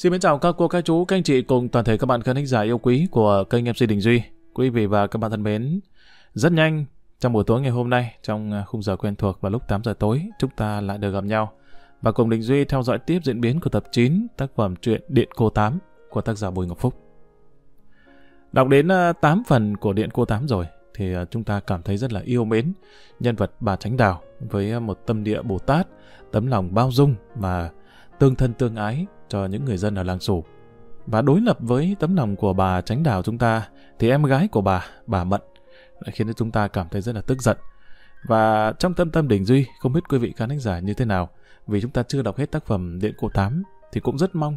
Xin mến chào các cô, các chú, các anh chị cùng toàn thể các bạn khán thính giả yêu quý của kênh MC Đình Duy. Quý vị và các bạn thân mến, rất nhanh trong buổi tối ngày hôm nay, trong à, khung giờ quen thuộc vào lúc 8 giờ tối, chúng ta lại được gặp nhau và cùng Đình Duy theo dõi tiếp diễn biến của tập 9 tác phẩm truyện Điện Cô Tám của tác giả Bùi Ngọc Phúc. Đọc đến à, 8 phần của Điện Cô Tám rồi thì à, chúng ta cảm thấy rất là yêu mến nhân vật bà Tránh Đào với một tâm địa Bồ Tát, tấm lòng bao dung và tương thân tương ái cho những người dân ở làng Sủ. Và đối lập với tấm lòng của bà Tránh đảo chúng ta, thì em gái của bà, bà Mận, đã khiến cho chúng ta cảm thấy rất là tức giận. Và trong tâm tâm đỉnh duy, không biết quý vị khán giả như thế nào, vì chúng ta chưa đọc hết tác phẩm Điện Cổ Tám, thì cũng rất mong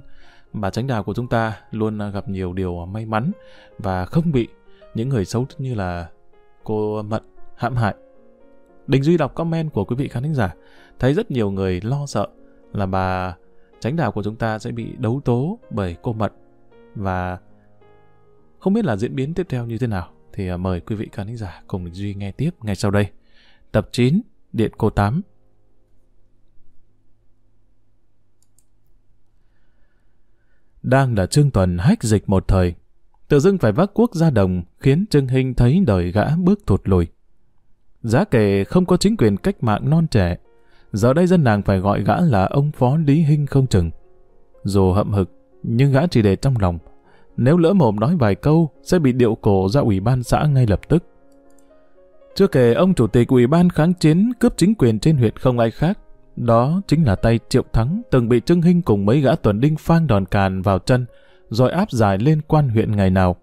bà Tránh đảo của chúng ta luôn gặp nhiều điều may mắn và không bị những người xấu như là cô Mận hãm hại. Đình Duy đọc comment của quý vị khán giả, thấy rất nhiều người lo sợ là bà tránh đạo của chúng ta sẽ bị đấu tố bởi cô mật và không biết là diễn biến tiếp theo như thế nào thì à, mời quý vị khán giả cùng Đình Duy nghe tiếp ngay sau đây. Tập 9, Điện Cô 8 Đang là Trương Tuần hách dịch một thời, tự dưng phải vác quốc ra đồng khiến Trương Hinh thấy đời gã bước thụt lùi. Giá kể không có chính quyền cách mạng non trẻ, Giờ đây dân làng phải gọi gã là ông phó Lý Hinh không chừng. Dù hậm hực, nhưng gã chỉ để trong lòng. Nếu lỡ mồm nói vài câu, sẽ bị điệu cổ ra ủy ban xã ngay lập tức. Chưa kể ông chủ tịch ủy ban kháng chiến cướp chính quyền trên huyện không ai khác. Đó chính là tay Triệu Thắng từng bị Trưng Hinh cùng mấy gã tuần đinh phang đòn càn vào chân, rồi áp giải lên quan huyện ngày nào.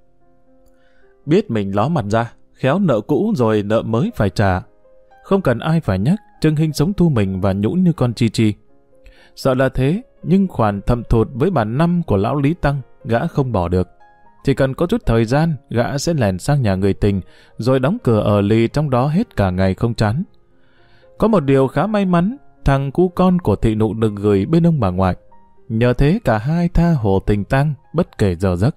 Biết mình ló mặt ra, khéo nợ cũ rồi nợ mới phải trả. Không cần ai phải nhắc, Trương Hinh sống thu mình và nhũn như con chi chi. Sợ là thế, nhưng khoản thầm thụt với bản năm của lão Lý Tăng, gã không bỏ được. Chỉ cần có chút thời gian, gã sẽ lèn sang nhà người tình, rồi đóng cửa ở lì trong đó hết cả ngày không chán. Có một điều khá may mắn, thằng cu con của thị nụ được gửi bên ông bà ngoại. Nhờ thế cả hai tha hồ tình tăng, bất kể giờ giấc.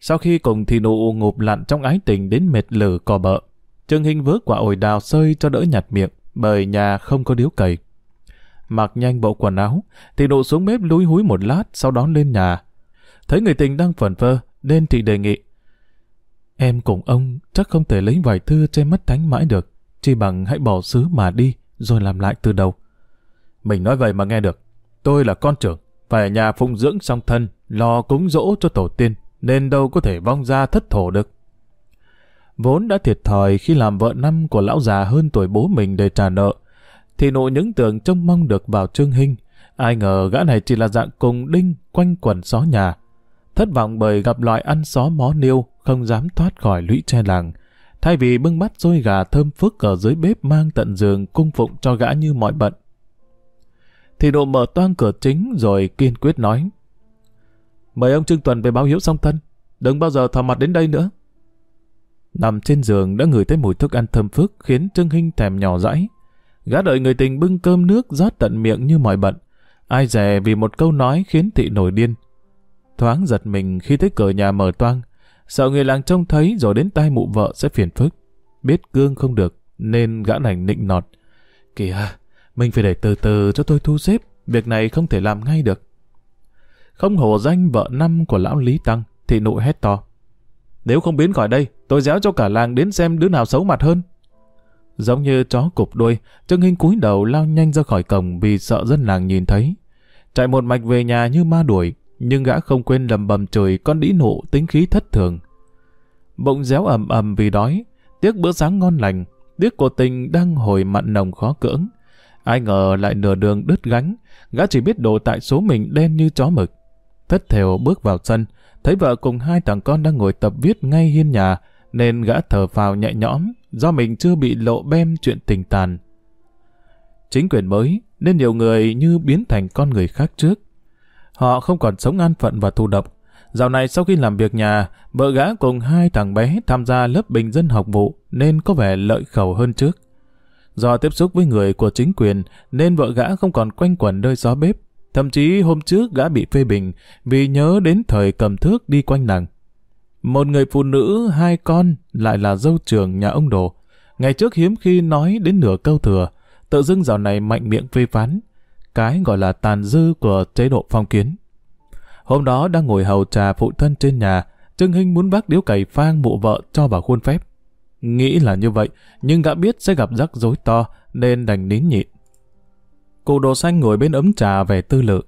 Sau khi cùng thị nụ ngụp lặn trong ái tình đến mệt lử cò bợ, Trương Hinh vớ quả ổi đào sơi cho đỡ nhạt miệng, bởi nhà không có điếu cày. Mặc nhanh bộ quần áo, thì nụ xuống bếp lúi húi một lát, sau đó lên nhà. Thấy người tình đang phần phơ, nên thị đề nghị. Em cùng ông chắc không thể lấy vài thư che mất thánh mãi được, chỉ bằng hãy bỏ xứ mà đi, rồi làm lại từ đầu. Mình nói vậy mà nghe được. Tôi là con trưởng, phải ở nhà phụng dưỡng song thân, lo cúng dỗ cho tổ tiên, nên đâu có thể vong ra thất thổ được vốn đã thiệt thòi khi làm vợ năm của lão già hơn tuổi bố mình để trả nợ, thì nụ những tưởng trông mong được vào Trương Hinh. Ai ngờ gã này chỉ là dạng cùng đinh quanh quần xó nhà. Thất vọng bởi gặp loại ăn xó mó niêu, không dám thoát khỏi lũy tre làng. Thay vì bưng bát xôi gà thơm phức ở dưới bếp mang tận giường cung phụng cho gã như mọi bận. Thì nụ mở toang cửa chính rồi kiên quyết nói. Mời ông Trương Tuần về báo hiếu song thân, đừng bao giờ thò mặt đến đây nữa. Nằm trên giường đã ngửi thấy mùi thức ăn thơm phức khiến Trương Hinh thèm nhỏ dãi. Gã đợi người tình bưng cơm nước rót tận miệng như mọi bận. Ai dè vì một câu nói khiến thị nổi điên. Thoáng giật mình khi thấy cửa nhà mở toang. Sợ người làng trông thấy rồi đến tai mụ vợ sẽ phiền phức. Biết cương không được nên gã đành nịnh nọt. Kìa, mình phải để từ từ cho tôi thu xếp. Việc này không thể làm ngay được. Không hổ danh vợ năm của lão Lý Tăng, thị nụ hét to. Nếu không biến khỏi đây, tôi déo cho cả làng đến xem đứa nào xấu mặt hơn. Giống như chó cục đuôi, Trương Hinh cúi đầu lao nhanh ra khỏi cổng vì sợ dân làng nhìn thấy. Chạy một mạch về nhà như ma đuổi, nhưng gã không quên lầm bầm chửi con đĩ nụ tính khí thất thường. Bụng réo ầm ầm vì đói, tiếc bữa sáng ngon lành, tiếc cô tình đang hồi mặn nồng khó cưỡng. Ai ngờ lại nửa đường đứt gánh, gã chỉ biết đổ tại số mình đen như chó mực. Thất thèo bước vào sân, thấy vợ cùng hai thằng con đang ngồi tập viết ngay hiên nhà, nên gã thở phào nhẹ nhõm do mình chưa bị lộ bem chuyện tình tàn. Chính quyền mới nên nhiều người như biến thành con người khác trước. Họ không còn sống an phận và thụ độc. Dạo này sau khi làm việc nhà, vợ gã cùng hai thằng bé tham gia lớp bình dân học vụ nên có vẻ lợi khẩu hơn trước. Do tiếp xúc với người của chính quyền nên vợ gã không còn quanh quẩn nơi gió bếp Thậm chí hôm trước gã bị phê bình vì nhớ đến thời cầm thước đi quanh nàng. Một người phụ nữ, hai con, lại là dâu trưởng nhà ông Đồ. Ngày trước hiếm khi nói đến nửa câu thừa, tự dưng dạo này mạnh miệng phê phán. Cái gọi là tàn dư của chế độ phong kiến. Hôm đó đang ngồi hầu trà phụ thân trên nhà, Trương Hinh muốn bác điếu cày phang mụ vợ cho vào khuôn phép. Nghĩ là như vậy, nhưng gã biết sẽ gặp rắc rối to, nên đành nín nhịn. Cụ đồ xanh ngồi bên ấm trà về tư lự.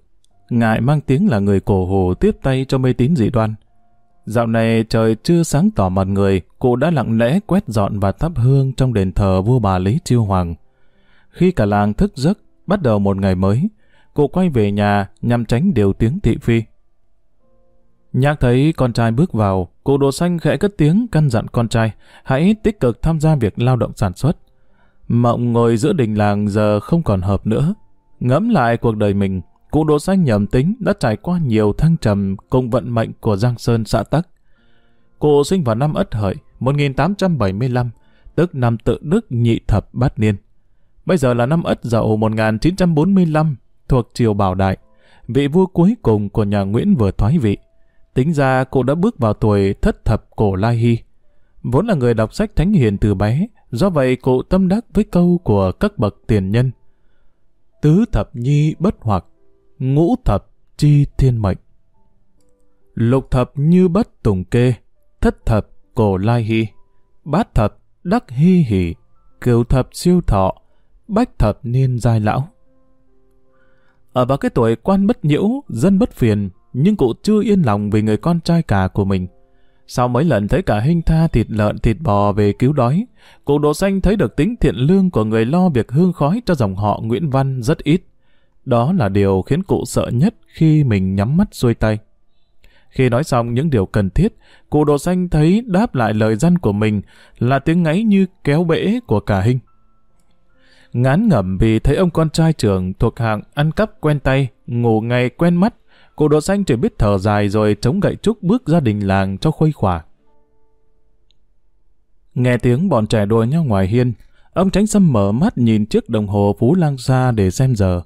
Ngại mang tiếng là người cổ hồ tiếp tay cho mê tín dị đoan. Dạo này trời chưa sáng tỏ mặt người, cụ đã lặng lẽ quét dọn và thắp hương trong đền thờ vua bà Lý Chiêu Hoàng. Khi cả làng thức giấc, bắt đầu một ngày mới, cụ quay về nhà nhằm tránh điều tiếng thị phi. Nhạc thấy con trai bước vào, cụ đồ xanh khẽ cất tiếng căn dặn con trai, hãy tích cực tham gia việc lao động sản xuất. Mộng ngồi giữa đình làng giờ không còn hợp nữa. Ngẫm lại cuộc đời mình, cụ đỗ xanh nhầm tính đã trải qua nhiều thăng trầm cùng vận mệnh của Giang Sơn xã Tắc. Cụ sinh vào năm Ất Hợi, 1875, tức năm tự đức nhị thập bát niên. Bây giờ là năm Ất Dậu 1945, thuộc triều Bảo Đại, vị vua cuối cùng của nhà Nguyễn vừa thoái vị. Tính ra cụ đã bước vào tuổi thất thập cổ lai hy. Vốn là người đọc sách thánh hiền từ bé, do vậy cụ tâm đắc với câu của các bậc tiền nhân. Tứ thập nhi bất hoặc, ngũ thập chi thiên mệnh. Lục thập như bất tùng kê, thất thập cổ lai hy, bát thập đắc hy hỉ, cửu thập siêu thọ, bách thập niên giai lão. Ở vào cái tuổi quan bất nhiễu, dân bất phiền, nhưng cụ chưa yên lòng vì người con trai cả của mình. Sau mấy lần thấy cả hình tha thịt lợn thịt bò về cứu đói, cụ Đồ Xanh thấy được tính thiện lương của người lo việc hương khói cho dòng họ Nguyễn Văn rất ít. Đó là điều khiến cụ sợ nhất khi mình nhắm mắt xuôi tay. Khi nói xong những điều cần thiết, cụ Đồ Xanh thấy đáp lại lời dân của mình là tiếng ngáy như kéo bể của cả hình. Ngán ngẩm vì thấy ông con trai trưởng thuộc hạng ăn cắp quen tay, ngủ ngày quen mắt, Cụ đỗ xanh chỉ biết thở dài rồi chống gậy trúc bước ra đình làng cho khuây khỏa. Nghe tiếng bọn trẻ đùa nhau ngoài hiên, ông tránh sâm mở mắt nhìn chiếc đồng hồ phú lang xa để xem giờ.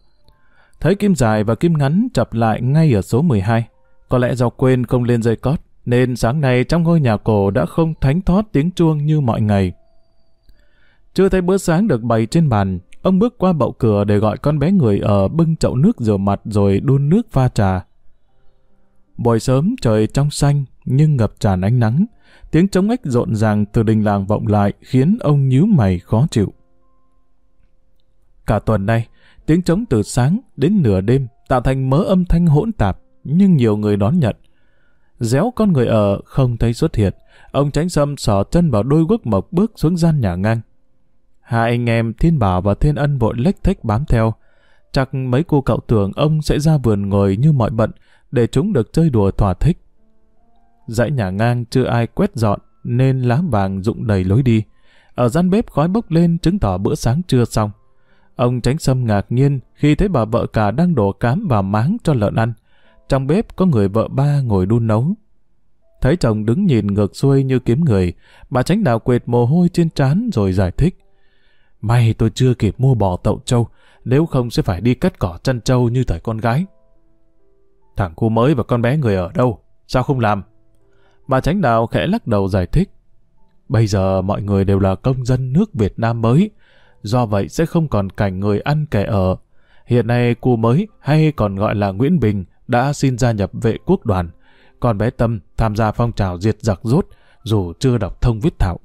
Thấy kim dài và kim ngắn chập lại ngay ở số 12. Có lẽ do quên không lên dây cót, nên sáng nay trong ngôi nhà cổ đã không thánh thót tiếng chuông như mọi ngày. Chưa thấy bữa sáng được bày trên bàn, ông bước qua bậu cửa để gọi con bé người ở bưng chậu nước rửa mặt rồi đun nước pha trà. Buổi sớm trời trong xanh nhưng ngập tràn ánh nắng. Tiếng trống ếch rộn ràng từ đình làng vọng lại khiến ông nhíu mày khó chịu. Cả tuần nay, tiếng trống từ sáng đến nửa đêm tạo thành mớ âm thanh hỗn tạp nhưng nhiều người đón nhận. Déo con người ở không thấy xuất hiện. Ông tránh sâm sỏ chân vào đôi guốc mộc bước xuống gian nhà ngang. Hai anh em Thiên Bảo và Thiên Ân vội lách thách bám theo. Chắc mấy cô cậu tưởng ông sẽ ra vườn ngồi như mọi bận, để chúng được chơi đùa thỏa thích. Dãy nhà ngang chưa ai quét dọn nên lá vàng rụng đầy lối đi. Ở gian bếp khói bốc lên chứng tỏ bữa sáng chưa xong. Ông tránh sâm ngạc nhiên khi thấy bà vợ cả đang đổ cám vào máng cho lợn ăn. Trong bếp có người vợ ba ngồi đun nấu. Thấy chồng đứng nhìn ngược xuôi như kiếm người, bà tránh đào quệt mồ hôi trên trán rồi giải thích. May tôi chưa kịp mua bò tậu trâu, nếu không sẽ phải đi cắt cỏ chăn trâu như thời con gái. Thằng cu mới và con bé người ở đâu? Sao không làm? Bà Tránh Đạo khẽ lắc đầu giải thích. Bây giờ mọi người đều là công dân nước Việt Nam mới, do vậy sẽ không còn cảnh người ăn kẻ ở. Hiện nay cu mới hay còn gọi là Nguyễn Bình đã xin gia nhập vệ quốc đoàn, còn bé Tâm tham gia phong trào diệt giặc rốt dù chưa đọc thông viết thạo.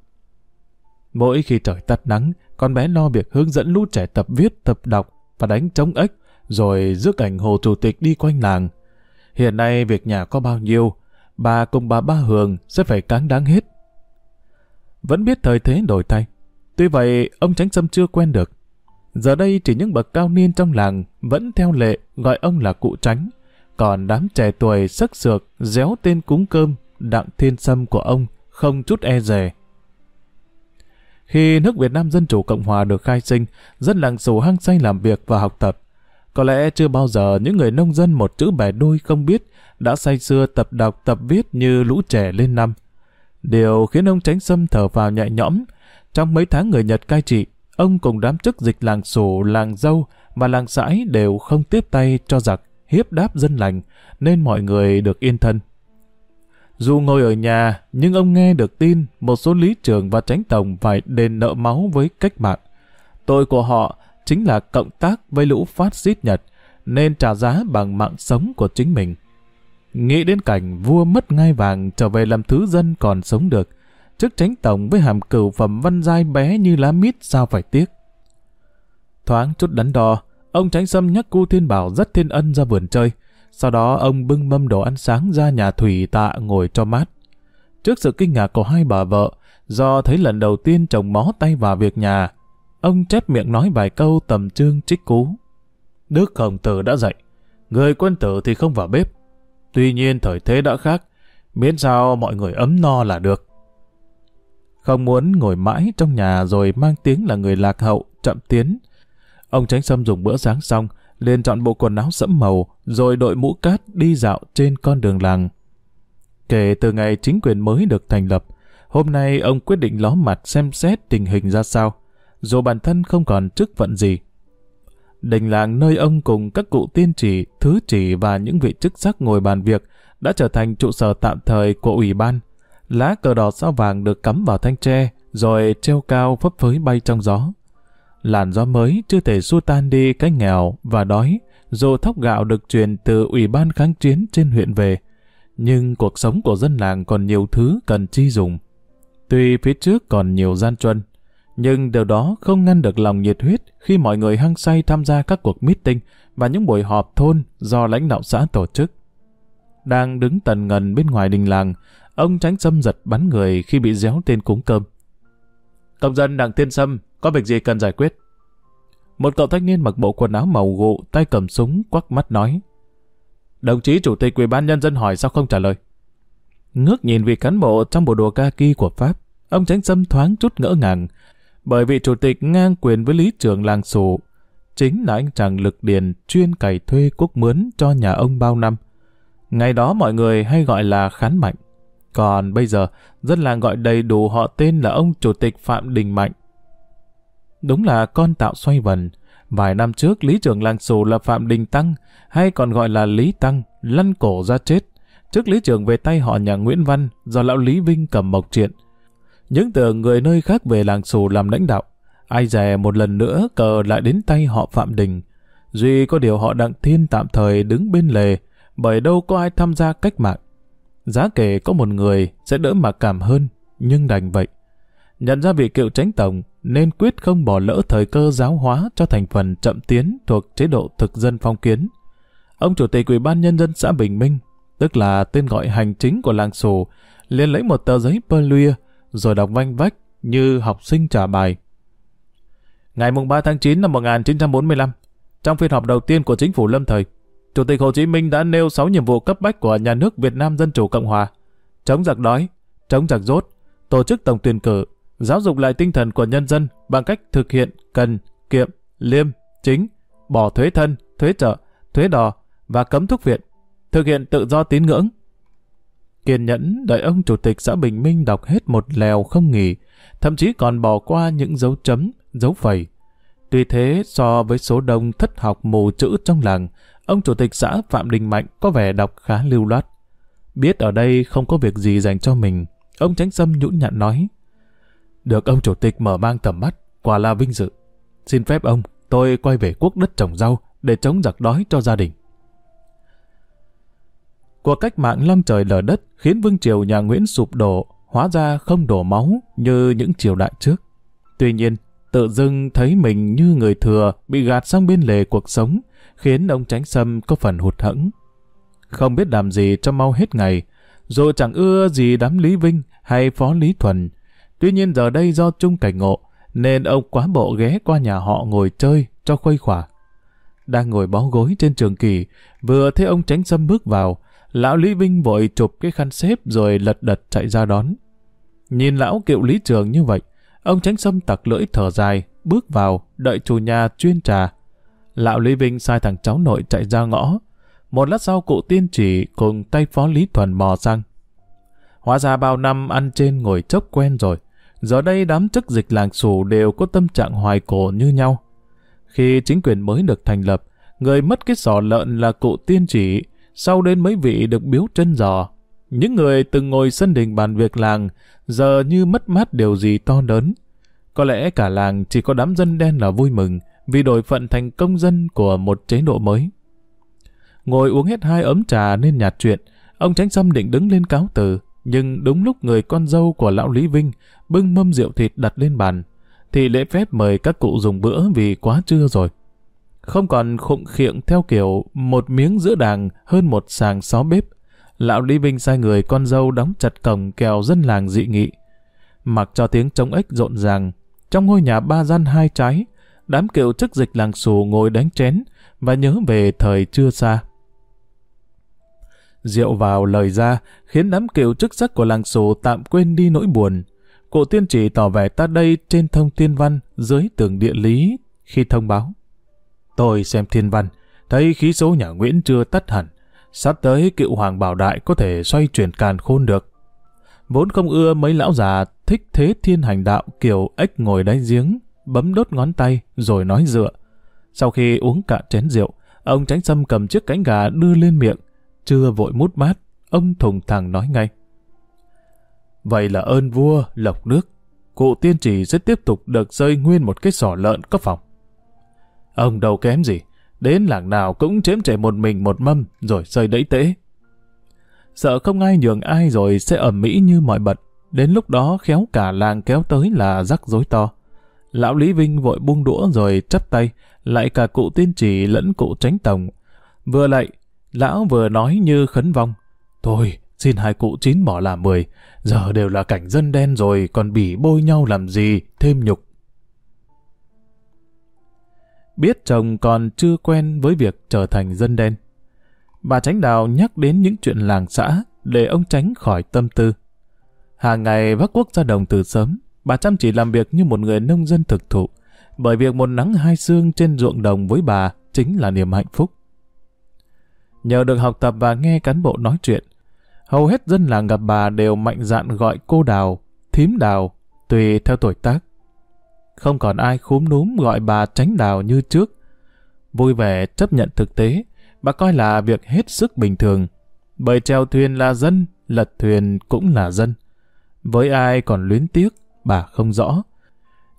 Mỗi khi trời tắt nắng, con bé lo việc hướng dẫn lũ trẻ tập viết, tập đọc và đánh trống ếch, rồi rước ảnh hồ chủ tịch đi quanh làng. Hiện nay việc nhà có bao nhiêu, bà cùng bà Ba Hường sẽ phải cáng đáng hết. Vẫn biết thời thế đổi thay. Tuy vậy, ông Tránh Sâm chưa quen được. Giờ đây chỉ những bậc cao niên trong làng vẫn theo lệ gọi ông là cụ Tránh. Còn đám trẻ tuổi sắc sược, réo tên cúng cơm, đặng thiên sâm của ông không chút e dè. Khi nước Việt Nam Dân Chủ Cộng Hòa được khai sinh, dân làng sủ hăng say làm việc và học tập. Có lẽ chưa bao giờ những người nông dân một chữ bẻ đôi không biết đã say xưa tập đọc tập viết như lũ trẻ lên năm. Điều khiến ông tránh xâm thở vào nhẹ nhõm. Trong mấy tháng người Nhật cai trị, ông cùng đám chức dịch làng sổ làng dâu và làng sãi đều không tiếp tay cho giặc, hiếp đáp dân lành, nên mọi người được yên thân. Dù ngồi ở nhà, nhưng ông nghe được tin một số lý trưởng và tránh tổng phải đền nợ máu với cách mạng. Tội của họ chính là cộng tác với lũ phát xít Nhật, nên trả giá bằng mạng sống của chính mình. nghĩ đến cảnh vua mất ngai vàng trở về làm thứ dân còn sống được, trước tránh tổng với hàm cửu phẩm văn giai bé như lá mít sao phải tiếc. Thoáng chút đắn đo, ông tránh xâm nhắc cu thiên bảo rất thiên ân ra vườn chơi, sau đó ông bưng mâm đồ ăn sáng ra nhà thủy tạ ngồi cho mát. Trước sự kinh ngạc của hai bà vợ, do thấy lần đầu tiên chồng mó tay vào việc nhà, ông chép miệng nói vài câu tầm trương trích cú. Đức Khổng Tử đã dạy, người quân tử thì không vào bếp. Tuy nhiên thời thế đã khác, miễn sao mọi người ấm no là được. Không muốn ngồi mãi trong nhà rồi mang tiếng là người lạc hậu, chậm tiến. Ông Tránh Sâm dùng bữa sáng xong, liền chọn bộ quần áo sẫm màu, rồi đội mũ cát đi dạo trên con đường làng. Kể từ ngày chính quyền mới được thành lập, hôm nay ông quyết định ló mặt xem xét tình hình ra sao, dù bản thân không còn chức phận gì. Đình làng nơi ông cùng các cụ tiên chỉ, thứ chỉ và những vị chức sắc ngồi bàn việc đã trở thành trụ sở tạm thời của ủy ban. Lá cờ đỏ sao vàng được cắm vào thanh tre, rồi treo cao phấp phới bay trong gió. Làn gió mới chưa thể xua tan đi cái nghèo và đói, dù thóc gạo được truyền từ ủy ban kháng chiến trên huyện về. Nhưng cuộc sống của dân làng còn nhiều thứ cần chi dùng. Tuy phía trước còn nhiều gian truân, nhưng điều đó không ngăn được lòng nhiệt huyết khi mọi người hăng say tham gia các cuộc meeting và những buổi họp thôn do lãnh đạo xã tổ chức. Đang đứng tần ngần bên ngoài đình làng, ông tránh xâm giật bắn người khi bị déo tên cúng cơm. Công dân Đặng Tiên Sâm, có việc gì cần giải quyết? Một cậu thanh niên mặc bộ quần áo màu gụ, tay cầm súng, quắc mắt nói. Đồng chí chủ tịch ủy ban nhân dân hỏi sao không trả lời? Ngước nhìn vị cán bộ trong bộ đồ kaki của Pháp, ông tránh xâm thoáng chút ngỡ ngàng, bởi vị chủ tịch ngang quyền với lý trưởng làng sủ, chính là anh chàng lực điền chuyên cày thuê quốc mướn cho nhà ông bao năm. Ngày đó mọi người hay gọi là khán mạnh. Còn bây giờ, dân làng gọi đầy đủ họ tên là ông chủ tịch Phạm Đình Mạnh. Đúng là con tạo xoay vần. Vài năm trước, lý trưởng làng sù là Phạm Đình Tăng, hay còn gọi là Lý Tăng, lăn cổ ra chết. Trước lý trưởng về tay họ nhà Nguyễn Văn, do lão Lý Vinh cầm mộc triện. Những tưởng người nơi khác về làng sù làm lãnh đạo. Ai dè một lần nữa cờ lại đến tay họ Phạm Đình. Duy có điều họ Đặng Thiên tạm thời đứng bên lề, bởi đâu có ai tham gia cách mạng. Giá kể có một người sẽ đỡ mặc cảm hơn, nhưng đành vậy. Nhận ra vị cựu tránh tổng nên quyết không bỏ lỡ thời cơ giáo hóa cho thành phần chậm tiến thuộc chế độ thực dân phong kiến. Ông chủ tịch ủy ban nhân dân xã Bình Minh, tức là tên gọi hành chính của làng sù, liền lấy một tờ giấy pơ luya rồi đọc vanh vách như học sinh trả bài. Ngày 3 tháng 9 năm 1945, trong phiên họp đầu tiên của chính phủ lâm thời, Chủ tịch Hồ Chí Minh đã nêu 6 nhiệm vụ cấp bách của nhà nước Việt Nam Dân Chủ Cộng Hòa. Chống giặc đói, chống giặc rốt, tổ chức tổng tuyển cử, giáo dục lại tinh thần của nhân dân bằng cách thực hiện cần, kiệm, liêm, chính, bỏ thuế thân, thuế trợ, thuế đò và cấm thuốc viện, thực hiện tự do tín ngưỡng. Kiên nhẫn đợi ông chủ tịch xã Bình Minh đọc hết một lèo không nghỉ, thậm chí còn bỏ qua những dấu chấm, dấu phẩy. Tuy thế, so với số đông thất học mù chữ trong làng, ông chủ tịch xã Phạm Đình Mạnh có vẻ đọc khá lưu loát. Biết ở đây không có việc gì dành cho mình, ông tránh sâm nhũn nhặn nói. Được ông chủ tịch mở mang tầm mắt, quả là vinh dự. Xin phép ông, tôi quay về quốc đất trồng rau để chống giặc đói cho gia đình. Cuộc cách mạng long trời lở đất khiến vương triều nhà Nguyễn sụp đổ, hóa ra không đổ máu như những triều đại trước. Tuy nhiên, tự dưng thấy mình như người thừa bị gạt sang bên lề cuộc sống, khiến ông Tránh Sâm có phần hụt hẫng. Không biết làm gì cho mau hết ngày, rồi chẳng ưa gì đám Lý Vinh hay Phó Lý Thuần. Tuy nhiên giờ đây do chung cảnh ngộ, nên ông quá bộ ghé qua nhà họ ngồi chơi cho khuây khỏa. Đang ngồi bó gối trên trường kỳ, vừa thấy ông Tránh Sâm bước vào, lão Lý Vinh vội chụp cái khăn xếp rồi lật đật chạy ra đón. Nhìn lão kiệu Lý Trường như vậy, ông Tránh Sâm tặc lưỡi thở dài, bước vào, đợi chủ nhà chuyên trà, Lão Lý Vinh sai thằng cháu nội chạy ra ngõ. Một lát sau cụ tiên chỉ cùng tay phó Lý Thuần mò sang. Hóa ra bao năm ăn trên ngồi chốc quen rồi. Giờ đây đám chức dịch làng xù đều có tâm trạng hoài cổ như nhau. Khi chính quyền mới được thành lập, người mất cái sò lợn là cụ tiên chỉ, sau đến mấy vị được biếu chân giò. Những người từng ngồi sân đình bàn việc làng, giờ như mất mát điều gì to lớn. Có lẽ cả làng chỉ có đám dân đen là vui mừng, vì đổi phận thành công dân của một chế độ mới. Ngồi uống hết hai ấm trà nên nhạt chuyện, Ông Tránh Sâm định đứng lên cáo từ, nhưng đúng lúc người con dâu của lão Lý Vinh bưng mâm rượu thịt đặt lên bàn, thì lễ phép mời các cụ dùng bữa vì quá trưa rồi. Không còn khụng khiệng theo kiểu một miếng giữa đàng hơn một sàng xó bếp, lão Lý Vinh sai người con dâu đóng chặt cổng kèo dân làng dị nghị. Mặc cho tiếng trống ếch rộn ràng, trong ngôi nhà ba gian hai trái, đám kiệu chức dịch làng xù ngồi đánh chén và nhớ về thời chưa xa. Rượu vào lời ra khiến đám kiệu chức sắc của làng xù tạm quên đi nỗi buồn. Cụ tiên chỉ tỏ vẻ ta đây trên thông tiên văn dưới tường địa lý khi thông báo. Tôi xem thiên văn, thấy khí số nhà Nguyễn chưa tắt hẳn. Sắp tới cựu hoàng bảo đại có thể xoay chuyển càn khôn được. Vốn không ưa mấy lão già thích thế thiên hành đạo kiểu ếch ngồi đáy giếng, bấm đốt ngón tay rồi nói dựa. Sau khi uống cạn chén rượu, ông tránh sâm cầm chiếc cánh gà đưa lên miệng, chưa vội mút mát, ông thùng thẳng nói ngay. Vậy là ơn vua, lộc nước, cụ tiên trì sẽ tiếp tục được rơi nguyên một cái sỏ lợn có phòng. Ông đâu kém gì, đến làng nào cũng chém trẻ một mình một mâm rồi rơi đẫy tễ. Sợ không ai nhường ai rồi sẽ ẩm mỹ như mọi bật, đến lúc đó khéo cả làng kéo tới là rắc rối to. Lão Lý Vinh vội buông đũa rồi chắp tay, lại cả cụ tiên trì lẫn cụ tránh tổng. Vừa lại, lão vừa nói như khấn vong. Thôi, xin hai cụ chín bỏ làm mười, giờ đều là cảnh dân đen rồi, còn bỉ bôi nhau làm gì, thêm nhục. Biết chồng còn chưa quen với việc trở thành dân đen. Bà Tránh Đào nhắc đến những chuyện làng xã để ông tránh khỏi tâm tư. Hàng ngày vác quốc ra đồng từ sớm, bà chăm chỉ làm việc như một người nông dân thực thụ, bởi việc một nắng hai sương trên ruộng đồng với bà chính là niềm hạnh phúc. Nhờ được học tập và nghe cán bộ nói chuyện, hầu hết dân làng gặp bà đều mạnh dạn gọi cô đào, thím đào, tùy theo tuổi tác. Không còn ai khúm núm gọi bà tránh đào như trước. Vui vẻ chấp nhận thực tế, bà coi là việc hết sức bình thường. Bởi treo thuyền là dân, lật thuyền cũng là dân. Với ai còn luyến tiếc, bà không rõ.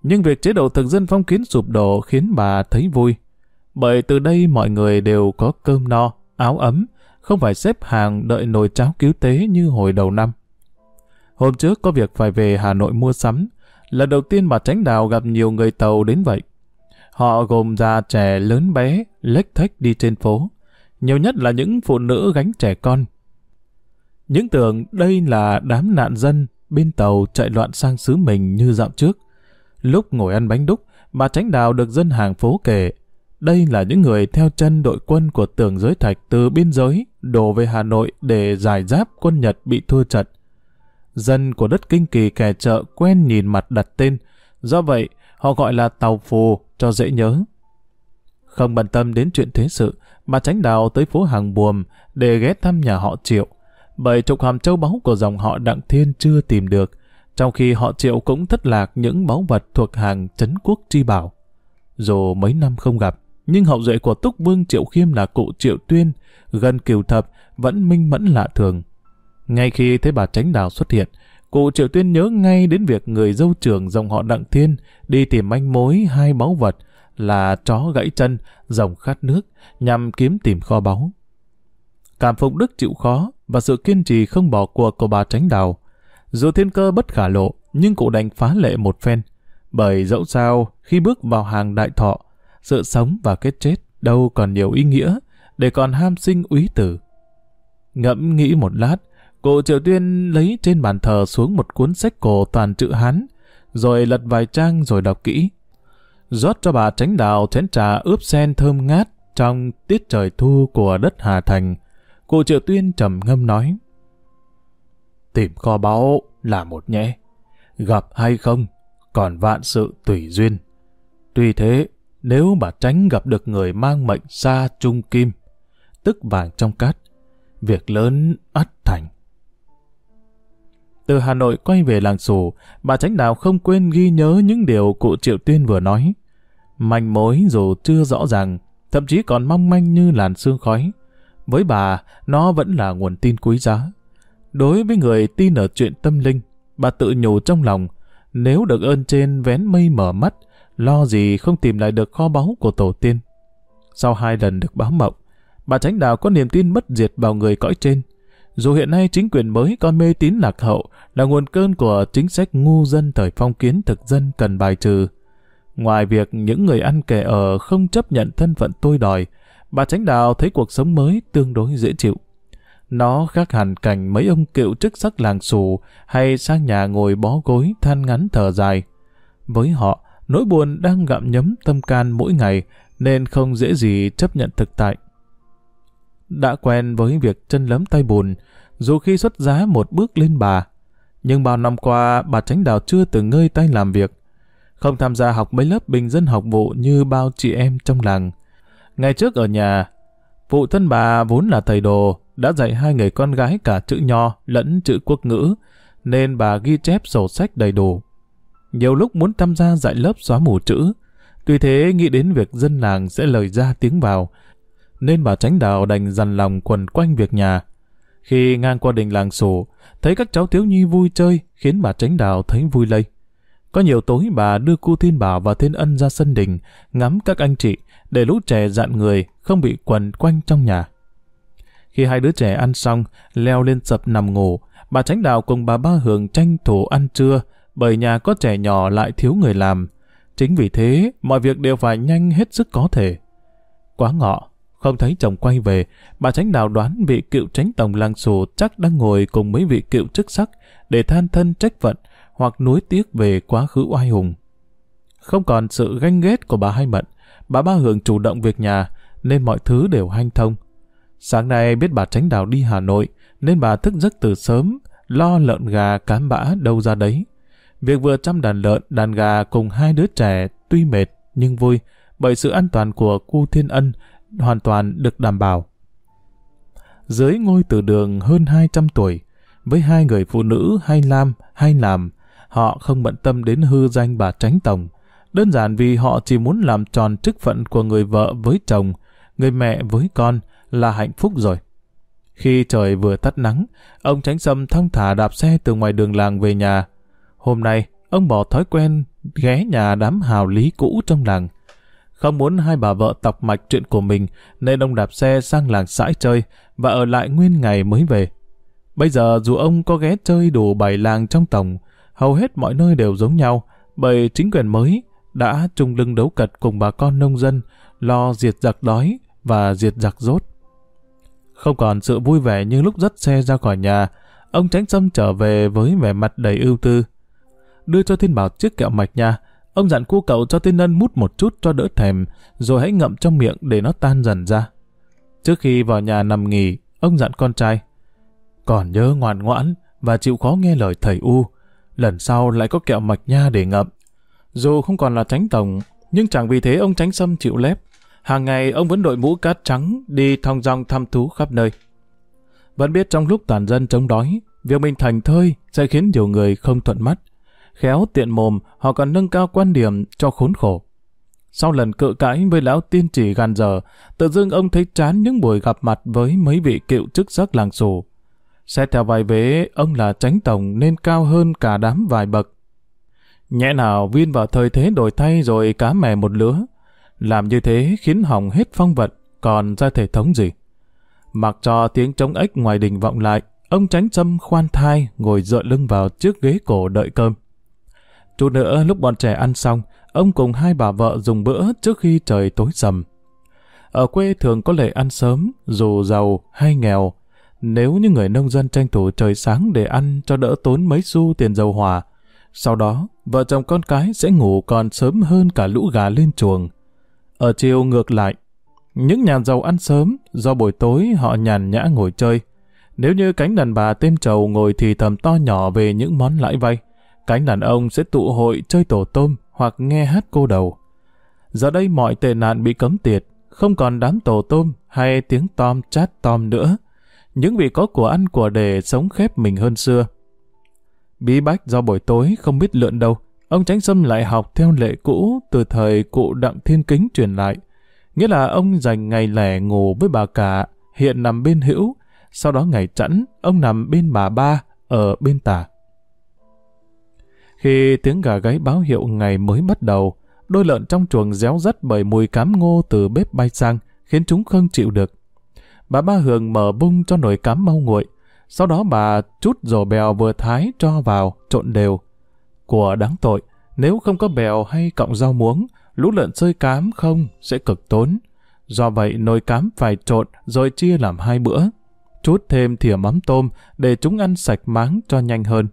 Nhưng việc chế độ thực dân phong kiến sụp đổ khiến bà thấy vui. Bởi từ đây mọi người đều có cơm no, áo ấm, không phải xếp hàng đợi nồi cháo cứu tế như hồi đầu năm. Hôm trước có việc phải về Hà Nội mua sắm, lần đầu tiên bà Tránh Đào gặp nhiều người tàu đến vậy. Họ gồm già trẻ lớn bé, lếch thách đi trên phố. Nhiều nhất là những phụ nữ gánh trẻ con. Những tưởng đây là đám nạn dân bên tàu chạy loạn sang xứ mình như dạo trước. Lúc ngồi ăn bánh đúc, bà Tránh Đào được dân hàng phố kể. Đây là những người theo chân đội quân của tưởng giới thạch từ biên giới đổ về Hà Nội để giải giáp quân Nhật bị thua trận. Dân của đất Kinh Kỳ kẻ chợ quen nhìn mặt đặt tên, do vậy họ gọi là tàu phù cho dễ nhớ. Không bận tâm đến chuyện thế sự, bà Tránh Đào tới phố hàng buồm để ghé thăm nhà họ Triệu bởi trục hàm châu báu của dòng họ Đặng Thiên chưa tìm được, trong khi họ Triệu cũng thất lạc những báu vật thuộc hàng Trấn Quốc Chi Bảo. Dù mấy năm không gặp, nhưng hậu duệ của Túc Vương Triệu Khiêm là cụ Triệu Tuyên, gần kiều thập, vẫn minh mẫn lạ thường. Ngay khi thấy bà Tránh Đào xuất hiện, cụ Triệu Tuyên nhớ ngay đến việc người dâu trưởng dòng họ Đặng Thiên đi tìm manh mối hai báu vật là chó gãy chân, rồng khát nước nhằm kiếm tìm kho báu. Cảm phục đức chịu khó và sự kiên trì không bỏ cuộc của bà Tránh Đào. Dù thiên cơ bất khả lộ, nhưng cụ đành phá lệ một phen. Bởi dẫu sao, khi bước vào hàng đại thọ, sự sống và kết chết đâu còn nhiều ý nghĩa, để còn ham sinh úy tử. Ngẫm nghĩ một lát, cụ Triệu Tuyên lấy trên bàn thờ xuống một cuốn sách cổ toàn chữ Hán, rồi lật vài trang rồi đọc kỹ. rót cho bà tránh đào chén trà ướp sen thơm ngát trong tiết trời thu của đất Hà Thành, Cụ Triệu Tuyên trầm ngâm nói. Tìm kho báu là một nhé. Gặp hay không, còn vạn sự tùy duyên. Tuy thế, nếu bà tránh gặp được người mang mệnh xa trung kim, tức vàng trong cát, việc lớn ắt thành. Từ Hà Nội quay về làng Sù, bà Tránh Đào không quên ghi nhớ những điều cụ Triệu Tuyên vừa nói. Manh mối dù chưa rõ ràng, thậm chí còn mong manh như làn sương khói, với bà, nó vẫn là nguồn tin quý giá. Đối với người tin ở chuyện tâm linh, bà tự nhủ trong lòng, nếu được ơn trên vén mây mở mắt, lo gì không tìm lại được kho báu của tổ tiên. Sau hai lần được báo mộng, bà Tránh Đào có niềm tin bất diệt vào người cõi trên. Dù hiện nay chính quyền mới còn mê tín lạc hậu là nguồn cơn của chính sách ngu dân thời phong kiến thực dân cần bài trừ. Ngoài việc những người ăn kẻ ở không chấp nhận thân phận tôi đòi, bà Tránh Đào thấy cuộc sống mới tương đối dễ chịu. Nó khác hẳn cảnh mấy ông cựu chức sắc làng xù hay sang nhà ngồi bó gối than ngắn thở dài. Với họ, nỗi buồn đang gặm nhấm tâm can mỗi ngày nên không dễ gì chấp nhận thực tại. Đã quen với việc chân lấm tay bùn, dù khi xuất giá một bước lên bà, nhưng bao năm qua bà Tránh Đào chưa từng ngơi tay làm việc, không tham gia học mấy lớp bình dân học vụ như bao chị em trong làng. Ngày trước ở nhà, phụ thân bà vốn là thầy đồ, đã dạy hai người con gái cả chữ nho lẫn chữ quốc ngữ, nên bà ghi chép sổ sách đầy đủ. Nhiều lúc muốn tham gia dạy lớp xóa mù chữ, tuy thế nghĩ đến việc dân làng sẽ lời ra tiếng vào, nên bà tránh đạo đành dằn lòng quần quanh việc nhà. Khi ngang qua đình làng sổ, thấy các cháu thiếu nhi vui chơi khiến bà tránh đạo thấy vui lây. Có nhiều tối bà đưa cô Thiên Bảo và Thiên Ân ra sân đình, ngắm các anh chị, để lũ trẻ dặn người, không bị quần quanh trong nhà. Khi hai đứa trẻ ăn xong, leo lên sập nằm ngủ, bà Tránh Đào cùng bà Ba Hường tranh thủ ăn trưa, bởi nhà có trẻ nhỏ lại thiếu người làm. Chính vì thế, mọi việc đều phải nhanh hết sức có thể. Quá ngọ, không thấy chồng quay về, bà Tránh Đào đoán vị cựu tránh tổng làng sổ chắc đang ngồi cùng mấy vị cựu chức sắc để than thân trách phận hoặc nuối tiếc về quá khứ oai hùng. Không còn sự ganh ghét của bà Hai Mận, bà Ba hưởng chủ động việc nhà nên mọi thứ đều hanh thông. Sáng nay biết bà Tránh Đào đi Hà Nội nên bà thức giấc từ sớm, lo lợn gà cám bã đâu ra đấy. Việc vừa chăm đàn lợn, đàn gà cùng hai đứa trẻ tuy mệt nhưng vui bởi sự an toàn của cu Thiên Ân hoàn toàn được đảm bảo. Dưới ngôi tử đường hơn 200 tuổi, với hai người phụ nữ hay lam hay làm, họ không bận tâm đến hư danh bà tránh tổng, đơn giản vì họ chỉ muốn làm tròn chức phận của người vợ với chồng, người mẹ với con là hạnh phúc rồi. Khi trời vừa tắt nắng, ông Tránh Sâm thong thả đạp xe từ ngoài đường làng về nhà. Hôm nay, ông bỏ thói quen ghé nhà đám hào lý cũ trong làng. Không muốn hai bà vợ tọc mạch chuyện của mình nên ông đạp xe sang làng sãi chơi và ở lại nguyên ngày mới về. Bây giờ dù ông có ghé chơi đủ bảy làng trong tổng, hầu hết mọi nơi đều giống nhau bởi chính quyền mới đã chung lưng đấu cật cùng bà con nông dân lo diệt giặc đói và diệt giặc rốt. Không còn sự vui vẻ như lúc dắt xe ra khỏi nhà, ông Tránh Sâm trở về với vẻ mặt đầy ưu tư. Đưa cho Thiên Bảo chiếc kẹo mạch nha, ông dặn cu cậu cho tên Ân mút một chút cho đỡ thèm, rồi hãy ngậm trong miệng để nó tan dần ra. Trước khi vào nhà nằm nghỉ, ông dặn con trai, còn nhớ ngoan ngoãn và chịu khó nghe lời thầy U, lần sau lại có kẹo mạch nha để ngậm. Dù không còn là tránh tổng, nhưng chẳng vì thế ông tránh xâm chịu lép. Hàng ngày ông vẫn đội mũ cát trắng đi thong dong thăm thú khắp nơi. Vẫn biết trong lúc toàn dân chống đói, việc mình thành thơi sẽ khiến nhiều người không thuận mắt. Khéo tiện mồm, họ còn nâng cao quan điểm cho khốn khổ. Sau lần cự cãi với lão tiên chỉ gàn giờ, tự dưng ông thấy chán những buổi gặp mặt với mấy vị cựu chức sắc làng xù. Xét theo vài vế, ông là tránh tổng nên cao hơn cả đám vài bậc. nhẽ nào viên vào thời thế đổi thay rồi cá mè một lứa. Làm như thế khiến hỏng hết phong vật, còn ra thể thống gì. Mặc cho tiếng trống ếch ngoài đình vọng lại, ông tránh châm khoan thai ngồi dựa lưng vào chiếc ghế cổ đợi cơm. Chút nữa lúc bọn trẻ ăn xong, ông cùng hai bà vợ dùng bữa trước khi trời tối sầm. Ở quê thường có lệ ăn sớm, dù giàu hay nghèo. Nếu như người nông dân tranh thủ trời sáng để ăn cho đỡ tốn mấy xu tiền dầu hỏa, sau đó vợ chồng con cái sẽ ngủ còn sớm hơn cả lũ gà lên chuồng. Ở chiều ngược lại, những nhà giàu ăn sớm do buổi tối họ nhàn nhã ngồi chơi. Nếu như cánh đàn bà tên trầu ngồi thì thầm to nhỏ về những món lãi vay, cánh đàn ông sẽ tụ hội chơi tổ tôm hoặc nghe hát cô đầu. Giờ đây mọi tệ nạn bị cấm tiệt, không còn đám tổ tôm hay tiếng tom chát tom nữa. Những vị có của ăn của đề sống khép mình hơn xưa. Bí bách do buổi tối không biết lượn đâu, ông Tránh Sâm lại học theo lệ cũ từ thời cụ Đặng Thiên Kính truyền lại. Nghĩa là ông dành ngày lẻ ngủ với bà cả, hiện nằm bên hữu, sau đó ngày chẵn, ông nằm bên bà ba, ở bên tả. Khi tiếng gà gáy báo hiệu ngày mới bắt đầu, đôi lợn trong chuồng réo rắt bởi mùi cám ngô từ bếp bay sang, khiến chúng không chịu được. Bà ba Hường mở bung cho nồi cám mau nguội, Sau đó bà chút rổ bèo vừa thái cho vào, trộn đều. Của đáng tội, nếu không có bèo hay cọng rau muống, lũ lợn sơi cám không sẽ cực tốn. Do vậy nồi cám phải trộn rồi chia làm hai bữa. Chút thêm thìa mắm tôm để chúng ăn sạch máng cho nhanh hơn.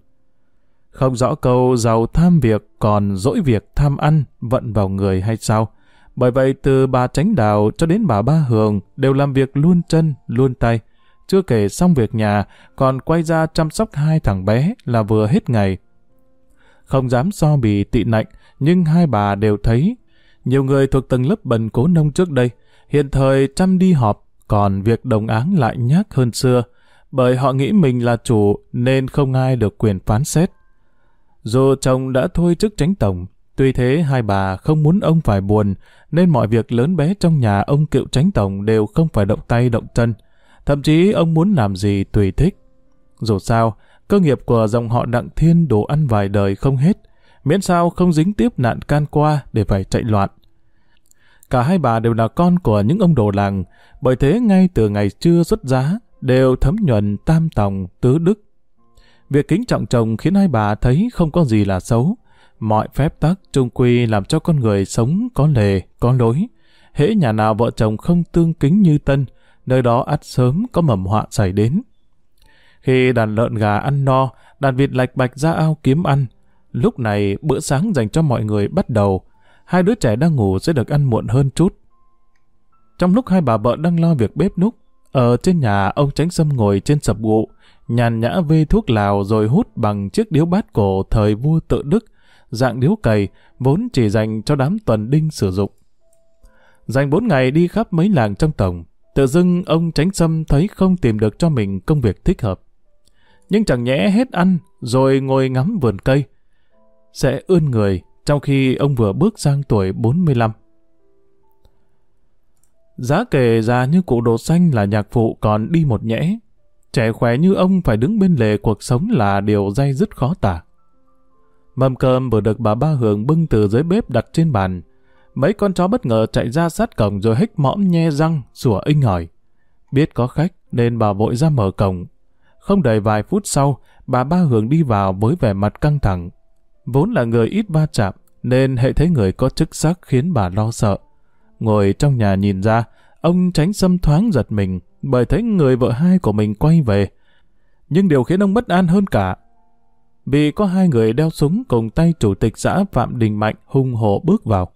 Không rõ câu giàu tham việc còn dỗi việc tham ăn vận vào người hay sao. Bởi vậy từ bà Tránh Đào cho đến bà Ba Hường đều làm việc luôn chân, luôn tay. Chưa kể xong việc nhà, còn quay ra chăm sóc hai thằng bé là vừa hết ngày. Không dám so bì tị nạnh, nhưng hai bà đều thấy. Nhiều người thuộc tầng lớp bần cố nông trước đây, hiện thời chăm đi họp, còn việc đồng áng lại nhác hơn xưa, bởi họ nghĩ mình là chủ nên không ai được quyền phán xét. Dù chồng đã thôi chức tránh tổng, tuy thế hai bà không muốn ông phải buồn, nên mọi việc lớn bé trong nhà ông cựu tránh tổng đều không phải động tay động chân. Thậm chí ông muốn làm gì tùy thích. Dù sao, cơ nghiệp của dòng họ Đặng Thiên đồ ăn vài đời không hết, miễn sao không dính tiếp nạn can qua để phải chạy loạn. Cả hai bà đều là con của những ông đồ làng, bởi thế ngay từ ngày chưa xuất giá, đều thấm nhuần tam tòng, tứ đức. Việc kính trọng chồng khiến hai bà thấy không có gì là xấu. Mọi phép tắc trung quy làm cho con người sống có lề, có lối. Hễ nhà nào vợ chồng không tương kính như tân, nơi đó ắt sớm có mầm họa xảy đến. Khi đàn lợn gà ăn no, đàn vịt lạch bạch ra ao kiếm ăn. Lúc này bữa sáng dành cho mọi người bắt đầu. Hai đứa trẻ đang ngủ sẽ được ăn muộn hơn chút. Trong lúc hai bà vợ đang lo việc bếp núc, ở trên nhà ông Tránh Sâm ngồi trên sập gụ, nhàn nhã vê thuốc lào rồi hút bằng chiếc điếu bát cổ thời vua tự đức, dạng điếu cầy vốn chỉ dành cho đám tuần đinh sử dụng. Dành bốn ngày đi khắp mấy làng trong tổng, tự dưng ông Tránh Sâm thấy không tìm được cho mình công việc thích hợp. Nhưng chẳng nhẽ hết ăn, rồi ngồi ngắm vườn cây. Sẽ ươn người, trong khi ông vừa bước sang tuổi 45. Giá kể già như cụ đồ xanh là nhạc phụ còn đi một nhẽ. Trẻ khỏe như ông phải đứng bên lề cuộc sống là điều dây dứt khó tả. Mâm cơm vừa được bà Ba Hường bưng từ dưới bếp đặt trên bàn. Mấy con chó bất ngờ chạy ra sát cổng rồi hích mõm nhe răng, sủa inh hỏi. Biết có khách nên bà vội ra mở cổng. Không đầy vài phút sau, bà Ba Hường đi vào với vẻ mặt căng thẳng. Vốn là người ít va chạm, nên hệ thấy người có chức sắc khiến bà lo sợ. Ngồi trong nhà nhìn ra, ông tránh xâm thoáng giật mình bởi thấy người vợ hai của mình quay về. Nhưng điều khiến ông bất an hơn cả vì có hai người đeo súng cùng tay chủ tịch xã Phạm Đình Mạnh hung hổ bước vào.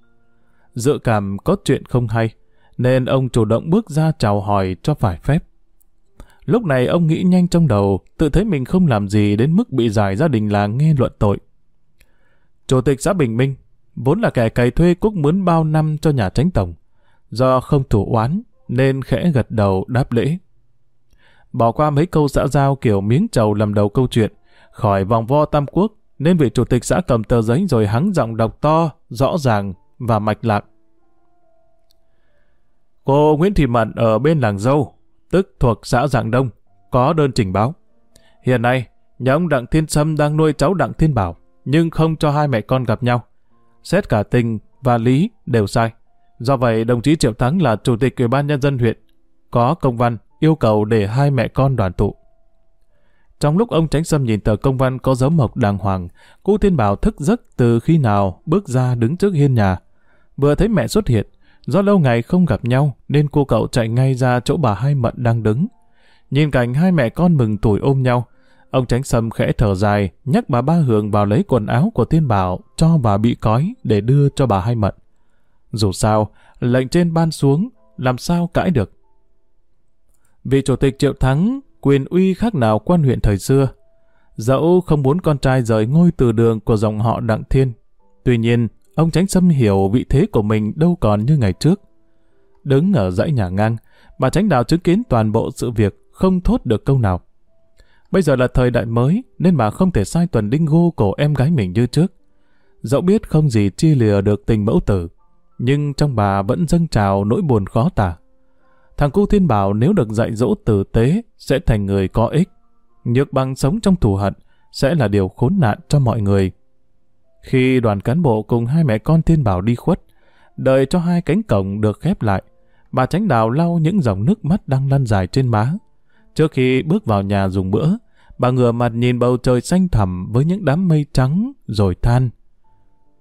Dự cảm có chuyện không hay, nên ông chủ động bước ra chào hỏi cho phải phép. Lúc này ông nghĩ nhanh trong đầu, tự thấy mình không làm gì đến mức bị giải gia đình làng nghe luận tội. Chủ tịch xã Bình Minh, vốn là kẻ cày thuê quốc mướn bao năm cho nhà tránh tổng. Do không thủ oán, nên khẽ gật đầu đáp lễ. Bỏ qua mấy câu xã giao kiểu miếng trầu làm đầu câu chuyện, khỏi vòng vo tam quốc, nên vị chủ tịch xã cầm tờ giấy rồi hắng giọng đọc to, rõ ràng và mạch lạc. Cô Nguyễn Thị Mận ở bên làng dâu, tức thuộc xã Giảng Đông, có đơn trình báo. Hiện nay, nhà ông Đặng Thiên Sâm đang nuôi cháu Đặng Thiên Bảo, nhưng không cho hai mẹ con gặp nhau. Xét cả tình và lý đều sai. Do vậy, đồng chí Triệu Thắng là chủ tịch ủy ban nhân dân huyện, có công văn yêu cầu để hai mẹ con đoàn tụ. Trong lúc ông Tránh Sâm nhìn tờ công văn có dấu mộc đàng hoàng, cô Thiên Bảo thức giấc từ khi nào bước ra đứng trước hiên nhà. Vừa thấy mẹ xuất hiện, do lâu ngày không gặp nhau nên cô cậu chạy ngay ra chỗ bà Hai Mận đang đứng. Nhìn cảnh hai mẹ con mừng tuổi ôm nhau, ông Tránh Sâm khẽ thở dài, nhắc bà Ba Hường vào lấy quần áo của Thiên Bảo cho bà bị cói để đưa cho bà Hai Mận. Dù sao, lệnh trên ban xuống, làm sao cãi được. Vị chủ tịch Triệu Thắng quyền uy khác nào quan huyện thời xưa. Dẫu không muốn con trai rời ngôi từ đường của dòng họ Đặng Thiên. Tuy nhiên, ông Tránh Sâm hiểu vị thế của mình đâu còn như ngày trước. Đứng ở dãy nhà ngang, bà Tránh Đạo chứng kiến toàn bộ sự việc, không thốt được câu nào. Bây giờ là thời đại mới, nên bà không thể sai tuần đinh gô cổ em gái mình như trước. Dẫu biết không gì chia lìa được tình mẫu tử, nhưng trong bà vẫn dâng trào nỗi buồn khó tả. Thằng cu thiên bảo nếu được dạy dỗ tử tế sẽ thành người có ích. Nhược bằng sống trong thù hận sẽ là điều khốn nạn cho mọi người. Khi đoàn cán bộ cùng hai mẹ con thiên bảo đi khuất, đợi cho hai cánh cổng được khép lại, bà tránh đào lau những dòng nước mắt đang lăn dài trên má. Trước khi bước vào nhà dùng bữa, bà ngửa mặt nhìn bầu trời xanh thẳm với những đám mây trắng rồi than.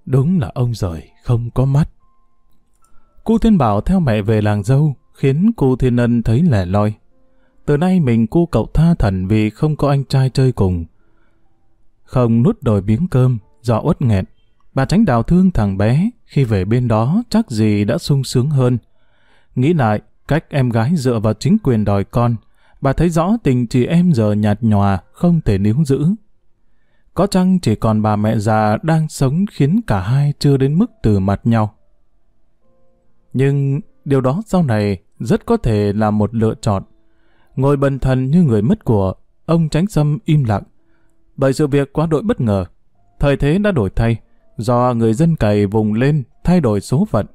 Đúng là ông rời, không có mắt. Cô Thiên Bảo theo mẹ về làng dâu, khiến cô Thiên Ân thấy lẻ loi. Từ nay mình cô cậu tha thần vì không có anh trai chơi cùng. Không nút đồi miếng cơm, do uất nghẹn. Bà tránh đào thương thằng bé, khi về bên đó chắc gì đã sung sướng hơn. Nghĩ lại, cách em gái dựa vào chính quyền đòi con, bà thấy rõ tình chị em giờ nhạt nhòa, không thể níu giữ. Có chăng chỉ còn bà mẹ già đang sống khiến cả hai chưa đến mức từ mặt nhau. Nhưng điều đó sau này rất có thể là một lựa chọn. Ngồi bần thần như người mất của, ông tránh xâm im lặng. Bởi sự việc quá đội bất ngờ, thời thế đã đổi thay, do người dân cày vùng lên thay đổi số phận.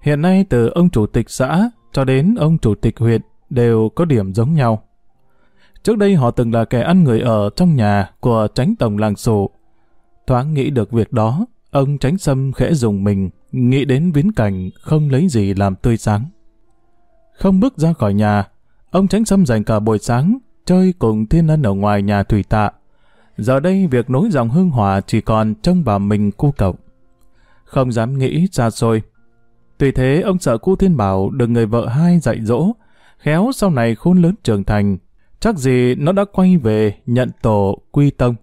Hiện nay từ ông chủ tịch xã cho đến ông chủ tịch huyện đều có điểm giống nhau. Trước đây họ từng là kẻ ăn người ở trong nhà của tránh tổng làng sổ. Thoáng nghĩ được việc đó, ông tránh sâm khẽ dùng mình, nghĩ đến viễn cảnh không lấy gì làm tươi sáng. Không bước ra khỏi nhà, ông tránh sâm dành cả buổi sáng chơi cùng thiên ân ở ngoài nhà thủy tạ. Giờ đây việc nối dòng hương hòa chỉ còn trông vào mình cu cậu. Không dám nghĩ xa xôi. Tuy thế ông sợ cu thiên bảo được người vợ hai dạy dỗ, khéo sau này khôn lớn trưởng thành, chắc gì nó đã quay về nhận tổ quy tông.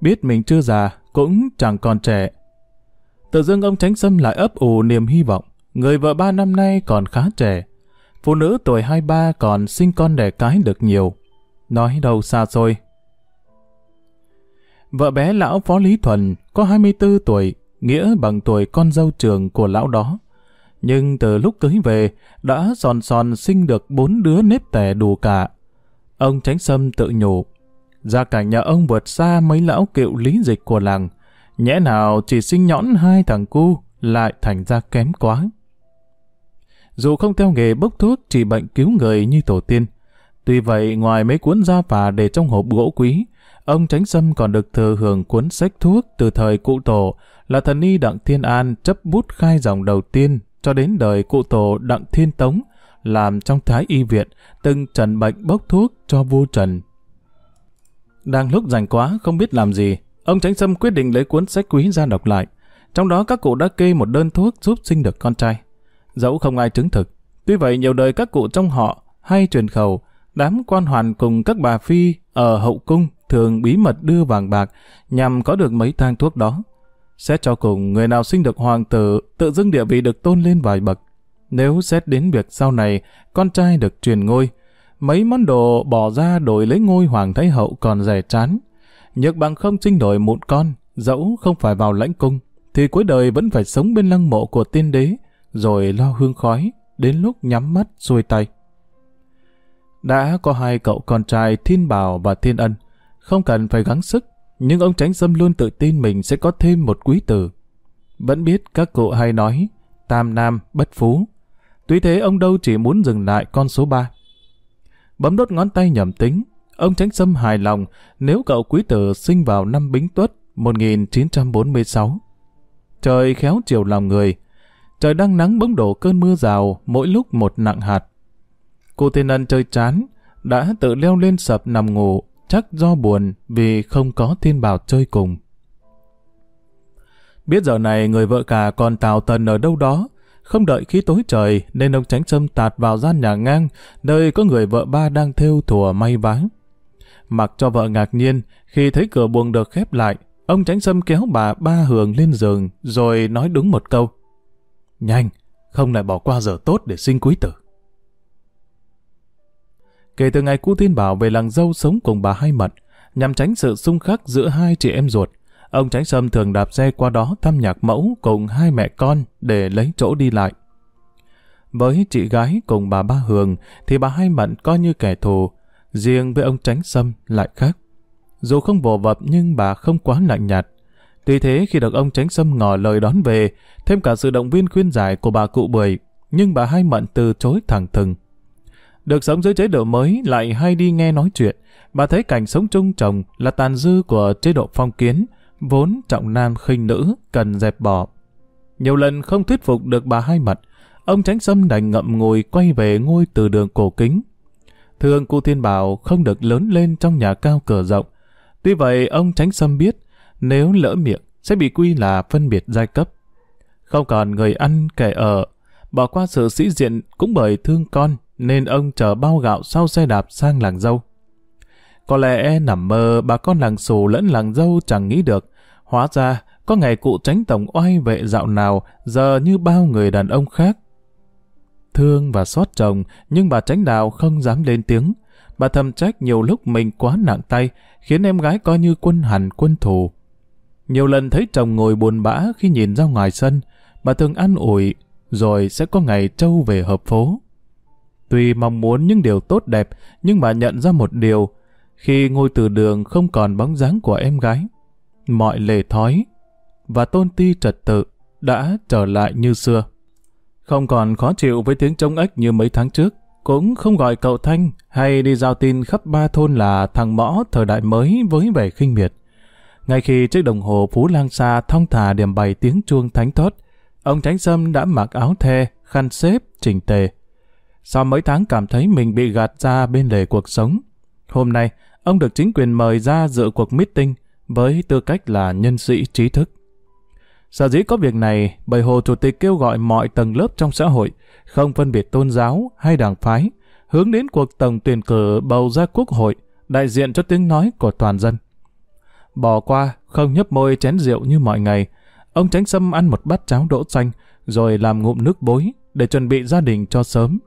Biết mình chưa già, cũng chẳng còn trẻ. Tự dưng ông Tránh Sâm lại ấp ủ niềm hy vọng, người vợ ba năm nay còn khá trẻ. Phụ nữ tuổi 23 còn sinh con đẻ cái được nhiều. Nói đâu xa xôi. Vợ bé lão Phó Lý Thuần có 24 tuổi, nghĩa bằng tuổi con dâu trường của lão đó. Nhưng từ lúc cưới về, đã sòn sòn sinh được bốn đứa nếp tẻ đủ cả. Ông Tránh Sâm tự nhủ, gia cảnh nhà ông vượt xa mấy lão kiệu lý dịch của làng, nhẽ nào chỉ sinh nhõn hai thằng cu lại thành ra kém quá. Dù không theo nghề bốc thuốc trị bệnh cứu người như tổ tiên, tuy vậy ngoài mấy cuốn gia phà để trong hộp gỗ quý, ông Tránh Sâm còn được thừa hưởng cuốn sách thuốc từ thời cụ tổ là thần y Đặng Thiên An chấp bút khai dòng đầu tiên cho đến đời cụ tổ Đặng Thiên Tống, làm trong Thái Y Viện, từng trần bệnh bốc thuốc cho vua Trần. Đang lúc rảnh quá, không biết làm gì, ông Tránh Sâm quyết định lấy cuốn sách quý ra đọc lại. Trong đó các cụ đã kê một đơn thuốc giúp sinh được con trai. Dẫu không ai chứng thực, tuy vậy nhiều đời các cụ trong họ hay truyền khẩu, đám quan hoàn cùng các bà phi ở hậu cung thường bí mật đưa vàng bạc nhằm có được mấy thang thuốc đó. Xét cho cùng, người nào sinh được hoàng tử, tự dưng địa vị được tôn lên vài bậc. Nếu xét đến việc sau này, con trai được truyền ngôi, mấy món đồ bỏ ra đổi lấy ngôi hoàng thái hậu còn rẻ chán. Nhược bằng không trinh đổi mụn con, dẫu không phải vào lãnh cung, thì cuối đời vẫn phải sống bên lăng mộ của tiên đế, rồi lo hương khói, đến lúc nhắm mắt xuôi tay. Đã có hai cậu con trai Thiên Bảo và Thiên Ân, không cần phải gắng sức, nhưng ông Tránh Sâm luôn tự tin mình sẽ có thêm một quý tử. Vẫn biết các cụ hay nói, tam nam bất phú. Tuy thế ông đâu chỉ muốn dừng lại con số 3. Bấm đốt ngón tay nhầm tính, ông Tránh Sâm hài lòng nếu cậu quý tử sinh vào năm Bính Tuất 1946. Trời khéo chiều lòng người, trời đang nắng bỗng đổ cơn mưa rào mỗi lúc một nặng hạt. Cô Thiên Ân chơi chán, đã tự leo lên sập nằm ngủ chắc do buồn vì không có thiên bảo chơi cùng. Biết giờ này người vợ cả còn tào tần ở đâu đó, không đợi khi tối trời nên ông tránh sâm tạt vào gian nhà ngang nơi có người vợ ba đang thêu thùa may váng. Mặc cho vợ ngạc nhiên khi thấy cửa buồng được khép lại, ông tránh sâm kéo bà ba hường lên giường rồi nói đúng một câu. Nhanh, không lại bỏ qua giờ tốt để sinh quý tử. Kể từ ngày cu tin Bảo về làng dâu sống cùng bà Hai mật nhằm tránh sự xung khắc giữa hai chị em ruột, ông Tránh Sâm thường đạp xe qua đó thăm nhạc mẫu cùng hai mẹ con để lấy chỗ đi lại. Với chị gái cùng bà Ba Hường thì bà Hai Mận coi như kẻ thù, riêng với ông Tránh Sâm lại khác. Dù không vồ vập nhưng bà không quá lạnh nhạt. Tuy thế khi được ông Tránh Sâm ngỏ lời đón về, thêm cả sự động viên khuyên giải của bà cụ Bưởi, nhưng bà Hai Mận từ chối thẳng thừng. Được sống dưới chế độ mới lại hay đi nghe nói chuyện, bà thấy cảnh sống chung chồng là tàn dư của chế độ phong kiến, vốn trọng nam khinh nữ, cần dẹp bỏ. Nhiều lần không thuyết phục được bà hai mặt, ông tránh sâm đành ngậm ngùi quay về ngôi từ đường cổ kính. Thương cụ Thiên Bảo không được lớn lên trong nhà cao cửa rộng. Tuy vậy, ông Tránh Sâm biết, nếu lỡ miệng, sẽ bị quy là phân biệt giai cấp. Không còn người ăn kẻ ở, bỏ qua sự sĩ diện cũng bởi thương con, nên ông chở bao gạo sau xe đạp sang làng dâu. Có lẽ nằm mơ bà con làng xù lẫn làng dâu chẳng nghĩ được. Hóa ra, có ngày cụ tránh tổng oai vệ dạo nào, giờ như bao người đàn ông khác. Thương và xót chồng, nhưng bà tránh đạo không dám lên tiếng. Bà thầm trách nhiều lúc mình quá nặng tay, khiến em gái coi như quân hành quân thù. Nhiều lần thấy chồng ngồi buồn bã khi nhìn ra ngoài sân, bà thường ăn ủi, rồi sẽ có ngày trâu về hợp phố. Tuy mong muốn những điều tốt đẹp, nhưng bà nhận ra một điều, khi ngôi từ đường không còn bóng dáng của em gái. Mọi lề thói và tôn ti trật tự đã trở lại như xưa. Không còn khó chịu với tiếng trống ếch như mấy tháng trước, cũng không gọi cậu Thanh hay đi giao tin khắp ba thôn là thằng mõ thời đại mới với vẻ khinh miệt. Ngay khi chiếc đồng hồ Phú Lang Sa thong thả điểm bày tiếng chuông thánh thót, ông Tránh Sâm đã mặc áo the, khăn xếp, chỉnh tề. Sau mấy tháng cảm thấy mình bị gạt ra bên lề cuộc sống, hôm nay ông được chính quyền mời ra dự cuộc meeting với tư cách là nhân sĩ trí thức. Sở dĩ có việc này, bởi Hồ Chủ tịch kêu gọi mọi tầng lớp trong xã hội, không phân biệt tôn giáo hay đảng phái, hướng đến cuộc tổng tuyển cử bầu ra quốc hội, đại diện cho tiếng nói của toàn dân. Bỏ qua, không nhấp môi chén rượu như mọi ngày, ông tránh sâm ăn một bát cháo đỗ xanh, rồi làm ngụm nước bối để chuẩn bị gia đình cho sớm.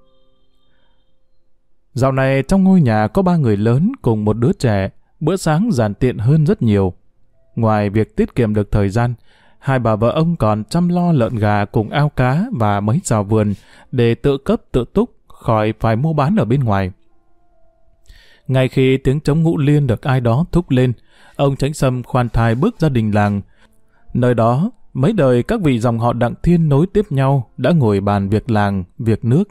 Dạo này trong ngôi nhà có ba người lớn cùng một đứa trẻ, bữa sáng giản tiện hơn rất nhiều. Ngoài việc tiết kiệm được thời gian, hai bà vợ ông còn chăm lo lợn gà cùng ao cá và mấy rào vườn để tự cấp tự túc khỏi phải mua bán ở bên ngoài. Ngay khi tiếng chống ngũ liên được ai đó thúc lên, ông Tránh Sâm khoan thai bước ra đình làng. Nơi đó, mấy đời các vị dòng họ Đặng Thiên nối tiếp nhau đã ngồi bàn việc làng, việc nước.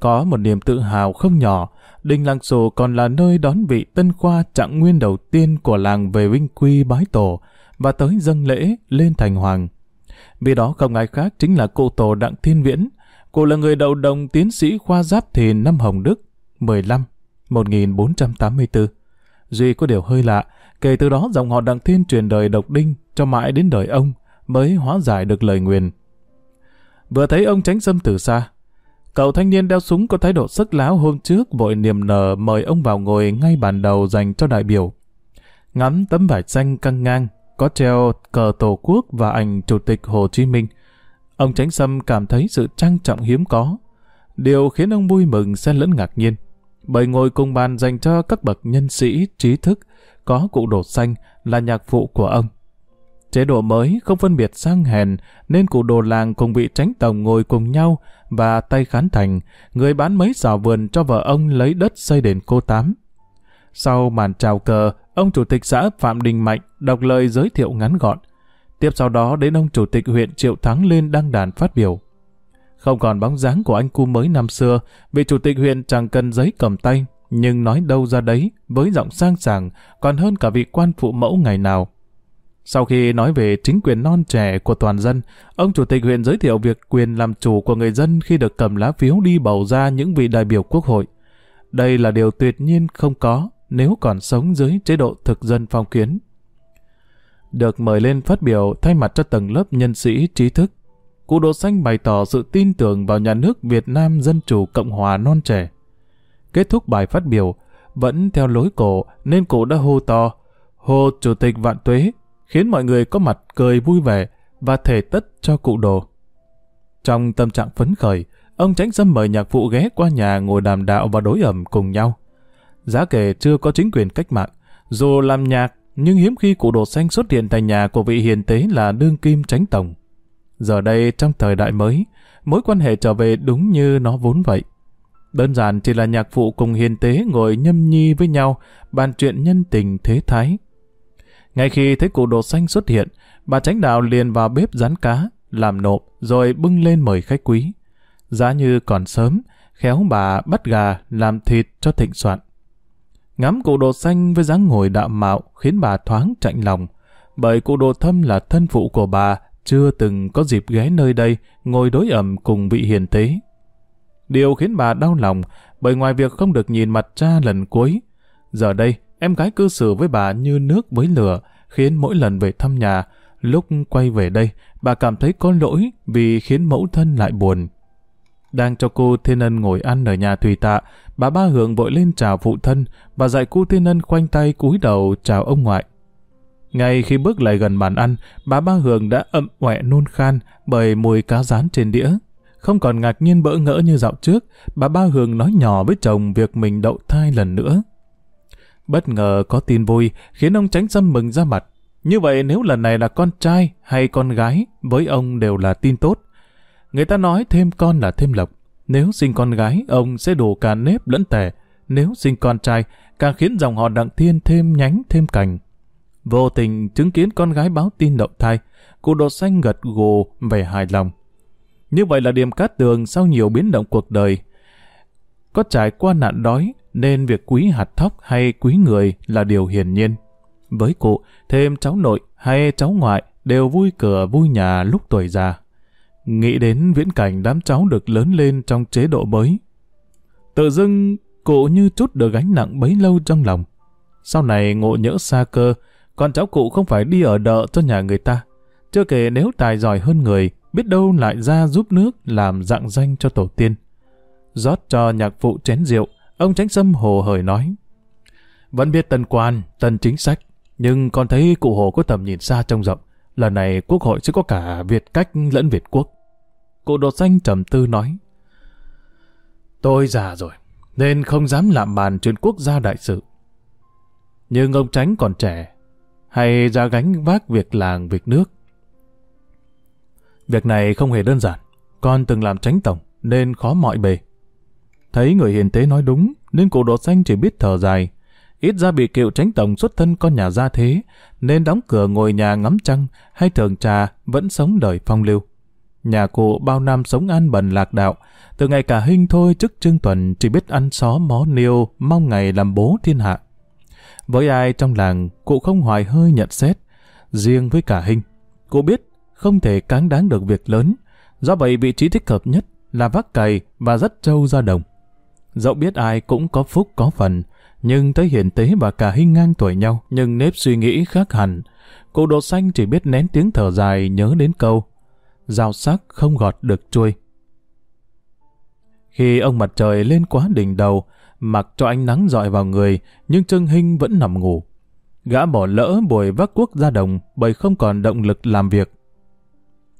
Có một niềm tự hào không nhỏ, đình làng sổ còn là nơi đón vị tân khoa trạng nguyên đầu tiên của làng về vinh quy bái tổ, và tới dâng lễ lên thành hoàng. Vì đó không ai khác chính là cụ tổ Đặng Thiên Viễn. Cụ là người đầu đồng tiến sĩ khoa giáp thìn năm Hồng Đức, 15, 1484. Duy có điều hơi lạ, kể từ đó dòng họ Đặng Thiên truyền đời độc đinh cho mãi đến đời ông mới hóa giải được lời nguyền. Vừa thấy ông tránh xâm từ xa, cậu thanh niên đeo súng có thái độ sức láo hôm trước vội niềm nở mời ông vào ngồi ngay bàn đầu dành cho đại biểu. Ngắm tấm vải xanh căng ngang, có treo cờ Tổ quốc và ảnh Chủ tịch Hồ Chí Minh. Ông Tránh Sâm cảm thấy sự trang trọng hiếm có. Điều khiến ông vui mừng xen lẫn ngạc nhiên. Bởi ngồi cùng bàn dành cho các bậc nhân sĩ, trí thức, có cụ đồ xanh là nhạc phụ của ông. Chế độ mới không phân biệt sang hèn nên cụ đồ làng cùng vị tránh tổng ngồi cùng nhau và tay khán thành, người bán mấy xào vườn cho vợ ông lấy đất xây đền cô Tám. Sau màn chào cờ, ông chủ tịch xã Phạm Đình Mạnh đọc lời giới thiệu ngắn gọn. Tiếp sau đó đến ông chủ tịch huyện Triệu Thắng lên đăng đàn phát biểu. Không còn bóng dáng của anh cu mới năm xưa, vị chủ tịch huyện chẳng cần giấy cầm tay, nhưng nói đâu ra đấy, với giọng sang sảng, còn hơn cả vị quan phụ mẫu ngày nào. Sau khi nói về chính quyền non trẻ của toàn dân, ông chủ tịch huyện giới thiệu việc quyền làm chủ của người dân khi được cầm lá phiếu đi bầu ra những vị đại biểu quốc hội. Đây là điều tuyệt nhiên không có nếu còn sống dưới chế độ thực dân phong kiến. Được mời lên phát biểu thay mặt cho tầng lớp nhân sĩ trí thức, cụ Đỗ Xanh bày tỏ sự tin tưởng vào nhà nước Việt Nam Dân Chủ Cộng Hòa non trẻ. Kết thúc bài phát biểu, vẫn theo lối cổ nên cụ đã hô to, hô Chủ tịch Vạn Tuế, khiến mọi người có mặt cười vui vẻ và thể tất cho cụ đồ. Trong tâm trạng phấn khởi, ông Tránh dâm mời nhạc phụ ghé qua nhà ngồi đàm đạo và đối ẩm cùng nhau. Giá kể chưa có chính quyền cách mạng, dù làm nhạc, nhưng hiếm khi cụ đồ xanh xuất hiện tại nhà của vị hiền tế là đương kim tránh tổng. Giờ đây trong thời đại mới, mối quan hệ trở về đúng như nó vốn vậy. Đơn giản chỉ là nhạc phụ cùng hiền tế ngồi nhâm nhi với nhau, bàn chuyện nhân tình thế thái. Ngay khi thấy cụ đồ xanh xuất hiện, bà tránh đạo liền vào bếp rán cá, làm nộp, rồi bưng lên mời khách quý. Giá như còn sớm, khéo bà bắt gà làm thịt cho thịnh soạn. Ngắm cụ đồ xanh với dáng ngồi đạm mạo khiến bà thoáng chạnh lòng, bởi cụ đồ thâm là thân phụ của bà, chưa từng có dịp ghé nơi đây ngồi đối ẩm cùng vị hiền tế. Điều khiến bà đau lòng bởi ngoài việc không được nhìn mặt cha lần cuối, giờ đây em gái cư xử với bà như nước với lửa, khiến mỗi lần về thăm nhà, lúc quay về đây, bà cảm thấy có lỗi vì khiến mẫu thân lại buồn. Đang cho cô Thiên Ân ngồi ăn ở nhà Thùy Tạ, bà Ba Hưởng vội lên chào phụ thân và dạy cô Thiên Ân khoanh tay cúi đầu chào ông ngoại. Ngay khi bước lại gần bàn ăn, bà Ba Hưởng đã ậm ọe nôn khan bởi mùi cá rán trên đĩa. Không còn ngạc nhiên bỡ ngỡ như dạo trước, bà Ba Hưởng nói nhỏ với chồng việc mình đậu thai lần nữa. Bất ngờ có tin vui, khiến ông tránh xâm mừng ra mặt. Như vậy nếu lần này là con trai hay con gái, với ông đều là tin tốt. Người ta nói thêm con là thêm lộc. Nếu sinh con gái, ông sẽ đủ cả nếp lẫn tẻ. Nếu sinh con trai, càng khiến dòng họ đặng thiên thêm nhánh thêm cành. Vô tình chứng kiến con gái báo tin đậu thai, cụ đột xanh gật gù vẻ hài lòng. Như vậy là điểm cát tường sau nhiều biến động cuộc đời. Có trải qua nạn đói, nên việc quý hạt thóc hay quý người là điều hiển nhiên. Với cụ, thêm cháu nội hay cháu ngoại đều vui cửa vui nhà lúc tuổi già. Nghĩ đến viễn cảnh đám cháu được lớn lên trong chế độ mới. Tự dưng, cụ như chút được gánh nặng bấy lâu trong lòng. Sau này ngộ nhỡ xa cơ, con cháu cụ không phải đi ở đợ cho nhà người ta. Chưa kể nếu tài giỏi hơn người, biết đâu lại ra giúp nước làm dạng danh cho tổ tiên. rót cho nhạc phụ chén rượu, ông tránh sâm hồ hởi nói. Vẫn biết tân quan, tân chính sách, nhưng con thấy cụ hồ có tầm nhìn xa trông rộng. Lần này quốc hội sẽ có cả Việt cách lẫn Việt quốc. Cụ đột xanh trầm tư nói. Tôi già rồi, nên không dám làm bàn chuyện quốc gia đại sự. Nhưng ông tránh còn trẻ, hay ra gánh vác việc làng, việc nước. Việc này không hề đơn giản, con từng làm tránh tổng nên khó mọi bề. Thấy người hiền tế nói đúng, nên cụ đỗ xanh chỉ biết thở dài. Ít ra bị cựu tránh tổng xuất thân con nhà gia thế, nên đóng cửa ngồi nhà ngắm trăng hay thường trà vẫn sống đời phong lưu. Nhà cụ bao năm sống an bần lạc đạo, từ ngày cả hình thôi chức trương tuần chỉ biết ăn xó mó niêu, mong ngày làm bố thiên hạ. Với ai trong làng, cụ không hoài hơi nhận xét. Riêng với cả hình, cụ biết không thể cáng đáng được việc lớn. Do vậy vị trí thích hợp nhất là vác cày và rất trâu ra đồng. Dẫu biết ai cũng có phúc có phần, nhưng thấy hiền tế và cả hình ngang tuổi nhau, nhưng nếp suy nghĩ khác hẳn. Cụ đồ xanh chỉ biết nén tiếng thở dài nhớ đến câu, rào sắc không gọt được chuôi Khi ông mặt trời lên quá đỉnh đầu, mặc cho ánh nắng dọi vào người, nhưng Trương Hinh vẫn nằm ngủ. Gã bỏ lỡ buổi vác quốc ra đồng bởi không còn động lực làm việc.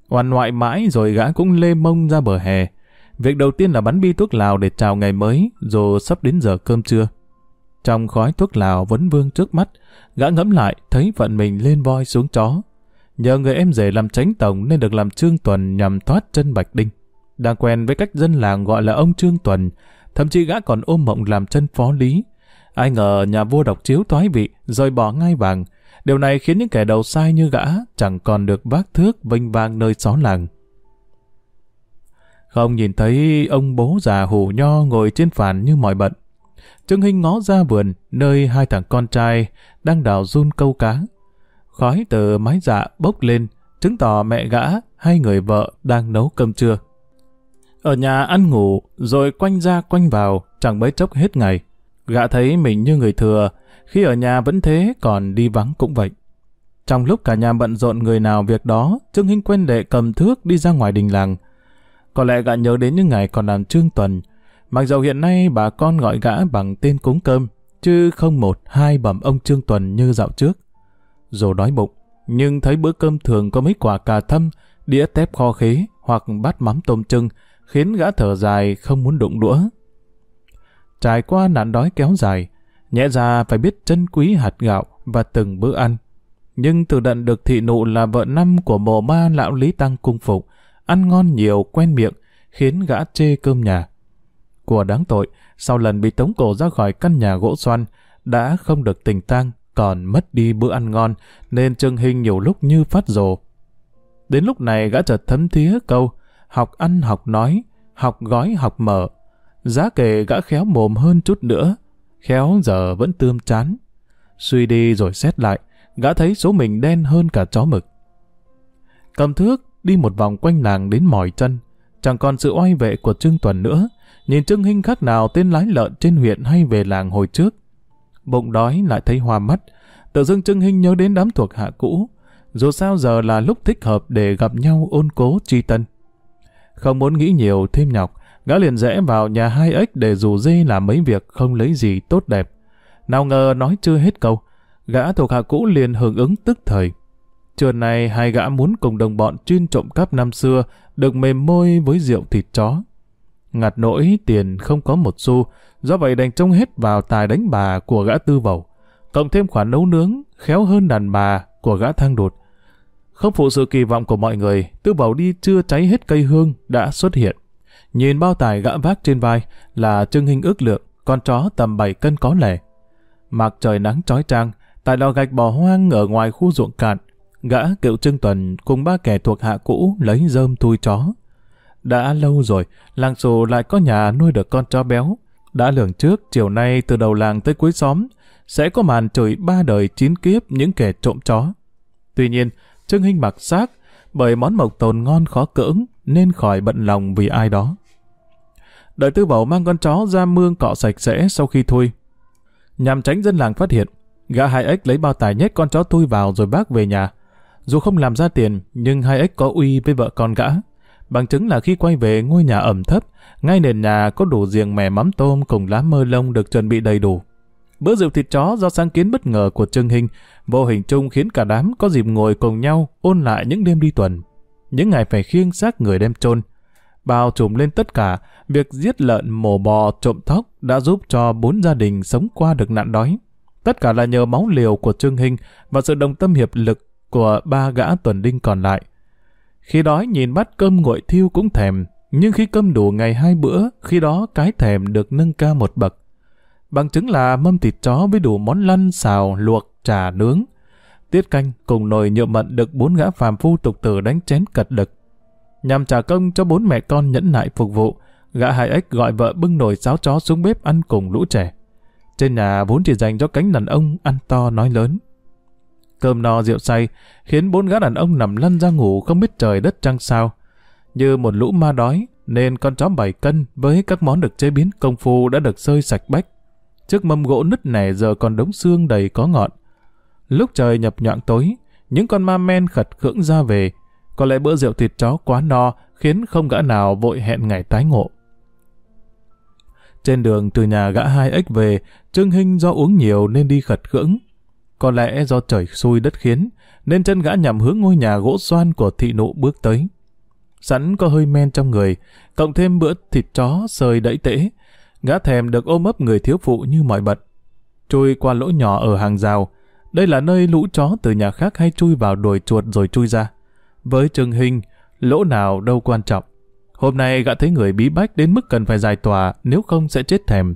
Hoàn ngoại mãi rồi gã cũng lê mông ra bờ hè. Việc đầu tiên là bắn bi thuốc lào để chào ngày mới, rồi sắp đến giờ cơm trưa. Trong khói thuốc lào vấn vương trước mắt, gã ngẫm lại thấy phận mình lên voi xuống chó. Nhờ người em rể làm tránh tổng nên được làm trương tuần nhằm thoát chân Bạch Đinh. Đang quen với cách dân làng gọi là ông Trương Tuần, thậm chí gã còn ôm mộng làm chân phó lý. Ai ngờ nhà vua độc chiếu toái vị, rồi bỏ ngai vàng. Điều này khiến những kẻ đầu sai như gã chẳng còn được vác thước vinh vang nơi xó làng. Không nhìn thấy ông bố già hủ nho ngồi trên phản như mọi bận. Trương Hinh ngó ra vườn, nơi hai thằng con trai đang đào run câu cá. Khói từ mái dạ bốc lên, chứng tỏ mẹ gã hay người vợ đang nấu cơm trưa. Ở nhà ăn ngủ, rồi quanh ra quanh vào, chẳng mấy chốc hết ngày. Gã thấy mình như người thừa, khi ở nhà vẫn thế, còn đi vắng cũng vậy. Trong lúc cả nhà bận rộn người nào việc đó, Trương Hinh quên đệ cầm thước đi ra ngoài đình làng. Có lẽ gã nhớ đến những ngày còn làm trương tuần. Mặc dù hiện nay bà con gọi gã bằng tên cúng cơm, chứ không một hai bẩm ông trương tuần như dạo trước. Dù đói bụng, nhưng thấy bữa cơm thường có mấy quả cà thâm, đĩa tép kho khế hoặc bát mắm tôm trưng, khiến gã thở dài không muốn đụng đũa. Trải qua nạn đói kéo dài, nhẹ ra phải biết trân quý hạt gạo và từng bữa ăn. Nhưng từ đận được thị nụ là vợ năm của mồ ma lão Lý Tăng cung phục, ăn ngon nhiều quen miệng, khiến gã chê cơm nhà. Của đáng tội, sau lần bị tống cổ ra khỏi căn nhà gỗ xoan, đã không được tình tang, còn mất đi bữa ăn ngon, nên Trương Hình nhiều lúc như phát rồ. Đến lúc này gã chợt thấm thía câu, học ăn học nói, học gói học mở. Giá kể gã khéo mồm hơn chút nữa, khéo giờ vẫn tươm chán. Suy đi rồi xét lại, gã thấy số mình đen hơn cả chó mực. Cầm thước, đi một vòng quanh làng đến mỏi chân, chẳng còn sự oai vệ của Trương Tuần nữa, nhìn Trương Hinh khác nào tên lái lợn trên huyện hay về làng hồi trước. Bụng đói lại thấy hoa mắt, tự dưng Trương Hinh nhớ đến đám thuộc hạ cũ, dù sao giờ là lúc thích hợp để gặp nhau ôn cố tri tân. Không muốn nghĩ nhiều thêm nhọc, gã liền rẽ vào nhà hai ếch để rủ dê làm mấy việc không lấy gì tốt đẹp. Nào ngờ nói chưa hết câu, gã thuộc hạ cũ liền hưởng ứng tức thời. Trưa nay hai gã muốn cùng đồng bọn chuyên trộm cắp năm xưa được mềm môi với rượu thịt chó. Ngặt nỗi tiền không có một xu, do vậy đành trông hết vào tài đánh bà của gã tư vầu, cộng thêm khoản nấu nướng khéo hơn đàn bà của gã thang đột. Không phụ sự kỳ vọng của mọi người, tư vầu đi chưa cháy hết cây hương đã xuất hiện. Nhìn bao tài gã vác trên vai là trưng hình ước lượng, con chó tầm 7 cân có lẻ. Mặc trời nắng trói trang, tại lò gạch bỏ hoang ở ngoài khu ruộng cạn, gã cựu trưng tuần cùng ba kẻ thuộc hạ cũ lấy rơm thui chó. Đã lâu rồi, làng sổ lại có nhà nuôi được con chó béo. Đã lường trước, chiều nay từ đầu làng tới cuối xóm, sẽ có màn chửi ba đời chín kiếp những kẻ trộm chó. Tuy nhiên, Trương Hinh mặc xác, bởi món mộc tồn ngon khó cưỡng, nên khỏi bận lòng vì ai đó. Đợi tư bảo mang con chó ra mương cọ sạch sẽ sau khi thui. Nhằm tránh dân làng phát hiện, gã hai ếch lấy bao tài nhét con chó thui vào rồi bác về nhà. Dù không làm ra tiền, nhưng hai ếch có uy với vợ con gã. Bằng chứng là khi quay về ngôi nhà ẩm thấp, ngay nền nhà có đủ giềng mè mắm tôm cùng lá mơ lông được chuẩn bị đầy đủ. Bữa rượu thịt chó do sáng kiến bất ngờ của Trương Hình, vô hình chung khiến cả đám có dịp ngồi cùng nhau ôn lại những đêm đi tuần. Những ngày phải khiêng xác người đem chôn bao trùm lên tất cả, việc giết lợn, mổ bò, trộm thóc đã giúp cho bốn gia đình sống qua được nạn đói. Tất cả là nhờ máu liều của Trương Hình và sự đồng tâm hiệp lực của ba gã tuần đinh còn lại. Khi đói nhìn bát cơm nguội thiêu cũng thèm, nhưng khi cơm đủ ngày hai bữa, khi đó cái thèm được nâng cao một bậc. Bằng chứng là mâm thịt chó với đủ món lăn, xào, luộc, trà, nướng. Tiết canh cùng nồi nhựa mận được bốn gã phàm phu tục tử đánh chén cật lực. Nhằm trả công cho bốn mẹ con nhẫn nại phục vụ, gã hải ếch gọi vợ bưng nồi sáo chó xuống bếp ăn cùng lũ trẻ. Trên nhà vốn chỉ dành cho cánh đàn ông ăn to nói lớn. Cơm no rượu say, khiến bốn gã đàn ông nằm lăn ra ngủ không biết trời đất trăng sao. Như một lũ ma đói, nên con chó bảy cân với các món được chế biến công phu đã được sơi sạch bách. Trước mâm gỗ nứt nẻ giờ còn đống xương đầy có ngọn. Lúc trời nhập nhọn tối, những con ma men khật khưỡng ra về. Có lẽ bữa rượu thịt chó quá no khiến không gã nào vội hẹn ngày tái ngộ. Trên đường từ nhà gã hai ếch về, Trương Hinh do uống nhiều nên đi khật khưỡng. Có lẽ do trời xui đất khiến, nên chân gã nhằm hướng ngôi nhà gỗ xoan của thị nụ bước tới. Sẵn có hơi men trong người, cộng thêm bữa thịt chó sơi đẫy tễ, gã thèm được ôm ấp người thiếu phụ như mọi bật. Chui qua lỗ nhỏ ở hàng rào, đây là nơi lũ chó từ nhà khác hay chui vào đồi chuột rồi chui ra. Với trường Hình, lỗ nào đâu quan trọng. Hôm nay gã thấy người bí bách đến mức cần phải giải tỏa, nếu không sẽ chết thèm.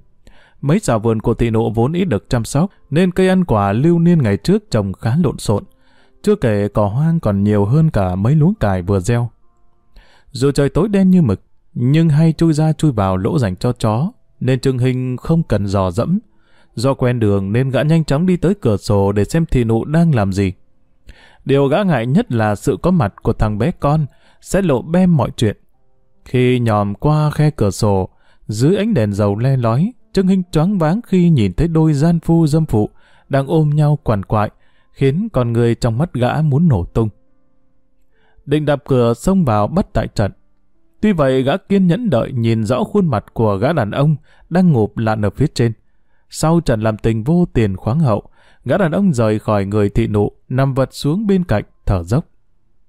Mấy xào vườn của thị nộ vốn ít được chăm sóc, nên cây ăn quả lưu niên ngày trước trồng khá lộn xộn. Chưa kể cỏ hoang còn nhiều hơn cả mấy luống cải vừa gieo. Dù trời tối đen như mực, nhưng hay chui ra chui vào lỗ dành cho chó, nên Trương Hình không cần dò dẫm. Do quen đường nên gã nhanh chóng đi tới cửa sổ để xem thị nụ đang làm gì. Điều gã ngại nhất là sự có mặt của thằng bé con sẽ lộ bem mọi chuyện. Khi nhòm qua khe cửa sổ, dưới ánh đèn dầu le lói, Trương Hinh choáng váng khi nhìn thấy đôi gian phu dâm phụ đang ôm nhau quằn quại, khiến con người trong mắt gã muốn nổ tung. Định đạp cửa xông vào bắt tại trận. Tuy vậy gã kiên nhẫn đợi nhìn rõ khuôn mặt của gã đàn ông đang ngụp lặn ở phía trên. Sau trận làm tình vô tiền khoáng hậu, gã đàn ông rời khỏi người thị nụ, nằm vật xuống bên cạnh, thở dốc.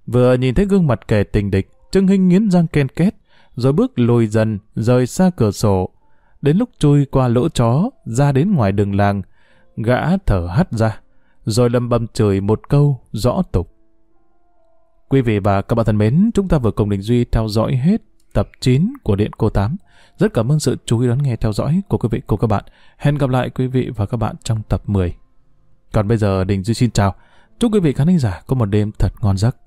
Vừa nhìn thấy gương mặt kẻ tình địch, Trương Hinh nghiến răng ken két, rồi bước lùi dần, rời xa cửa sổ. Đến lúc chui qua lỗ chó, ra đến ngoài đường làng, gã thở hắt ra, rồi lầm bầm chửi một câu rõ tục. Quý vị và các bạn thân mến, chúng ta vừa cùng Đình Duy theo dõi hết tập 9 của Điện Cô 8. Rất cảm ơn sự chú ý đón nghe theo dõi của quý vị cô các bạn. Hẹn gặp lại quý vị và các bạn trong tập 10. Còn bây giờ Đình Duy xin chào. Chúc quý vị khán giả có một đêm thật ngon giấc.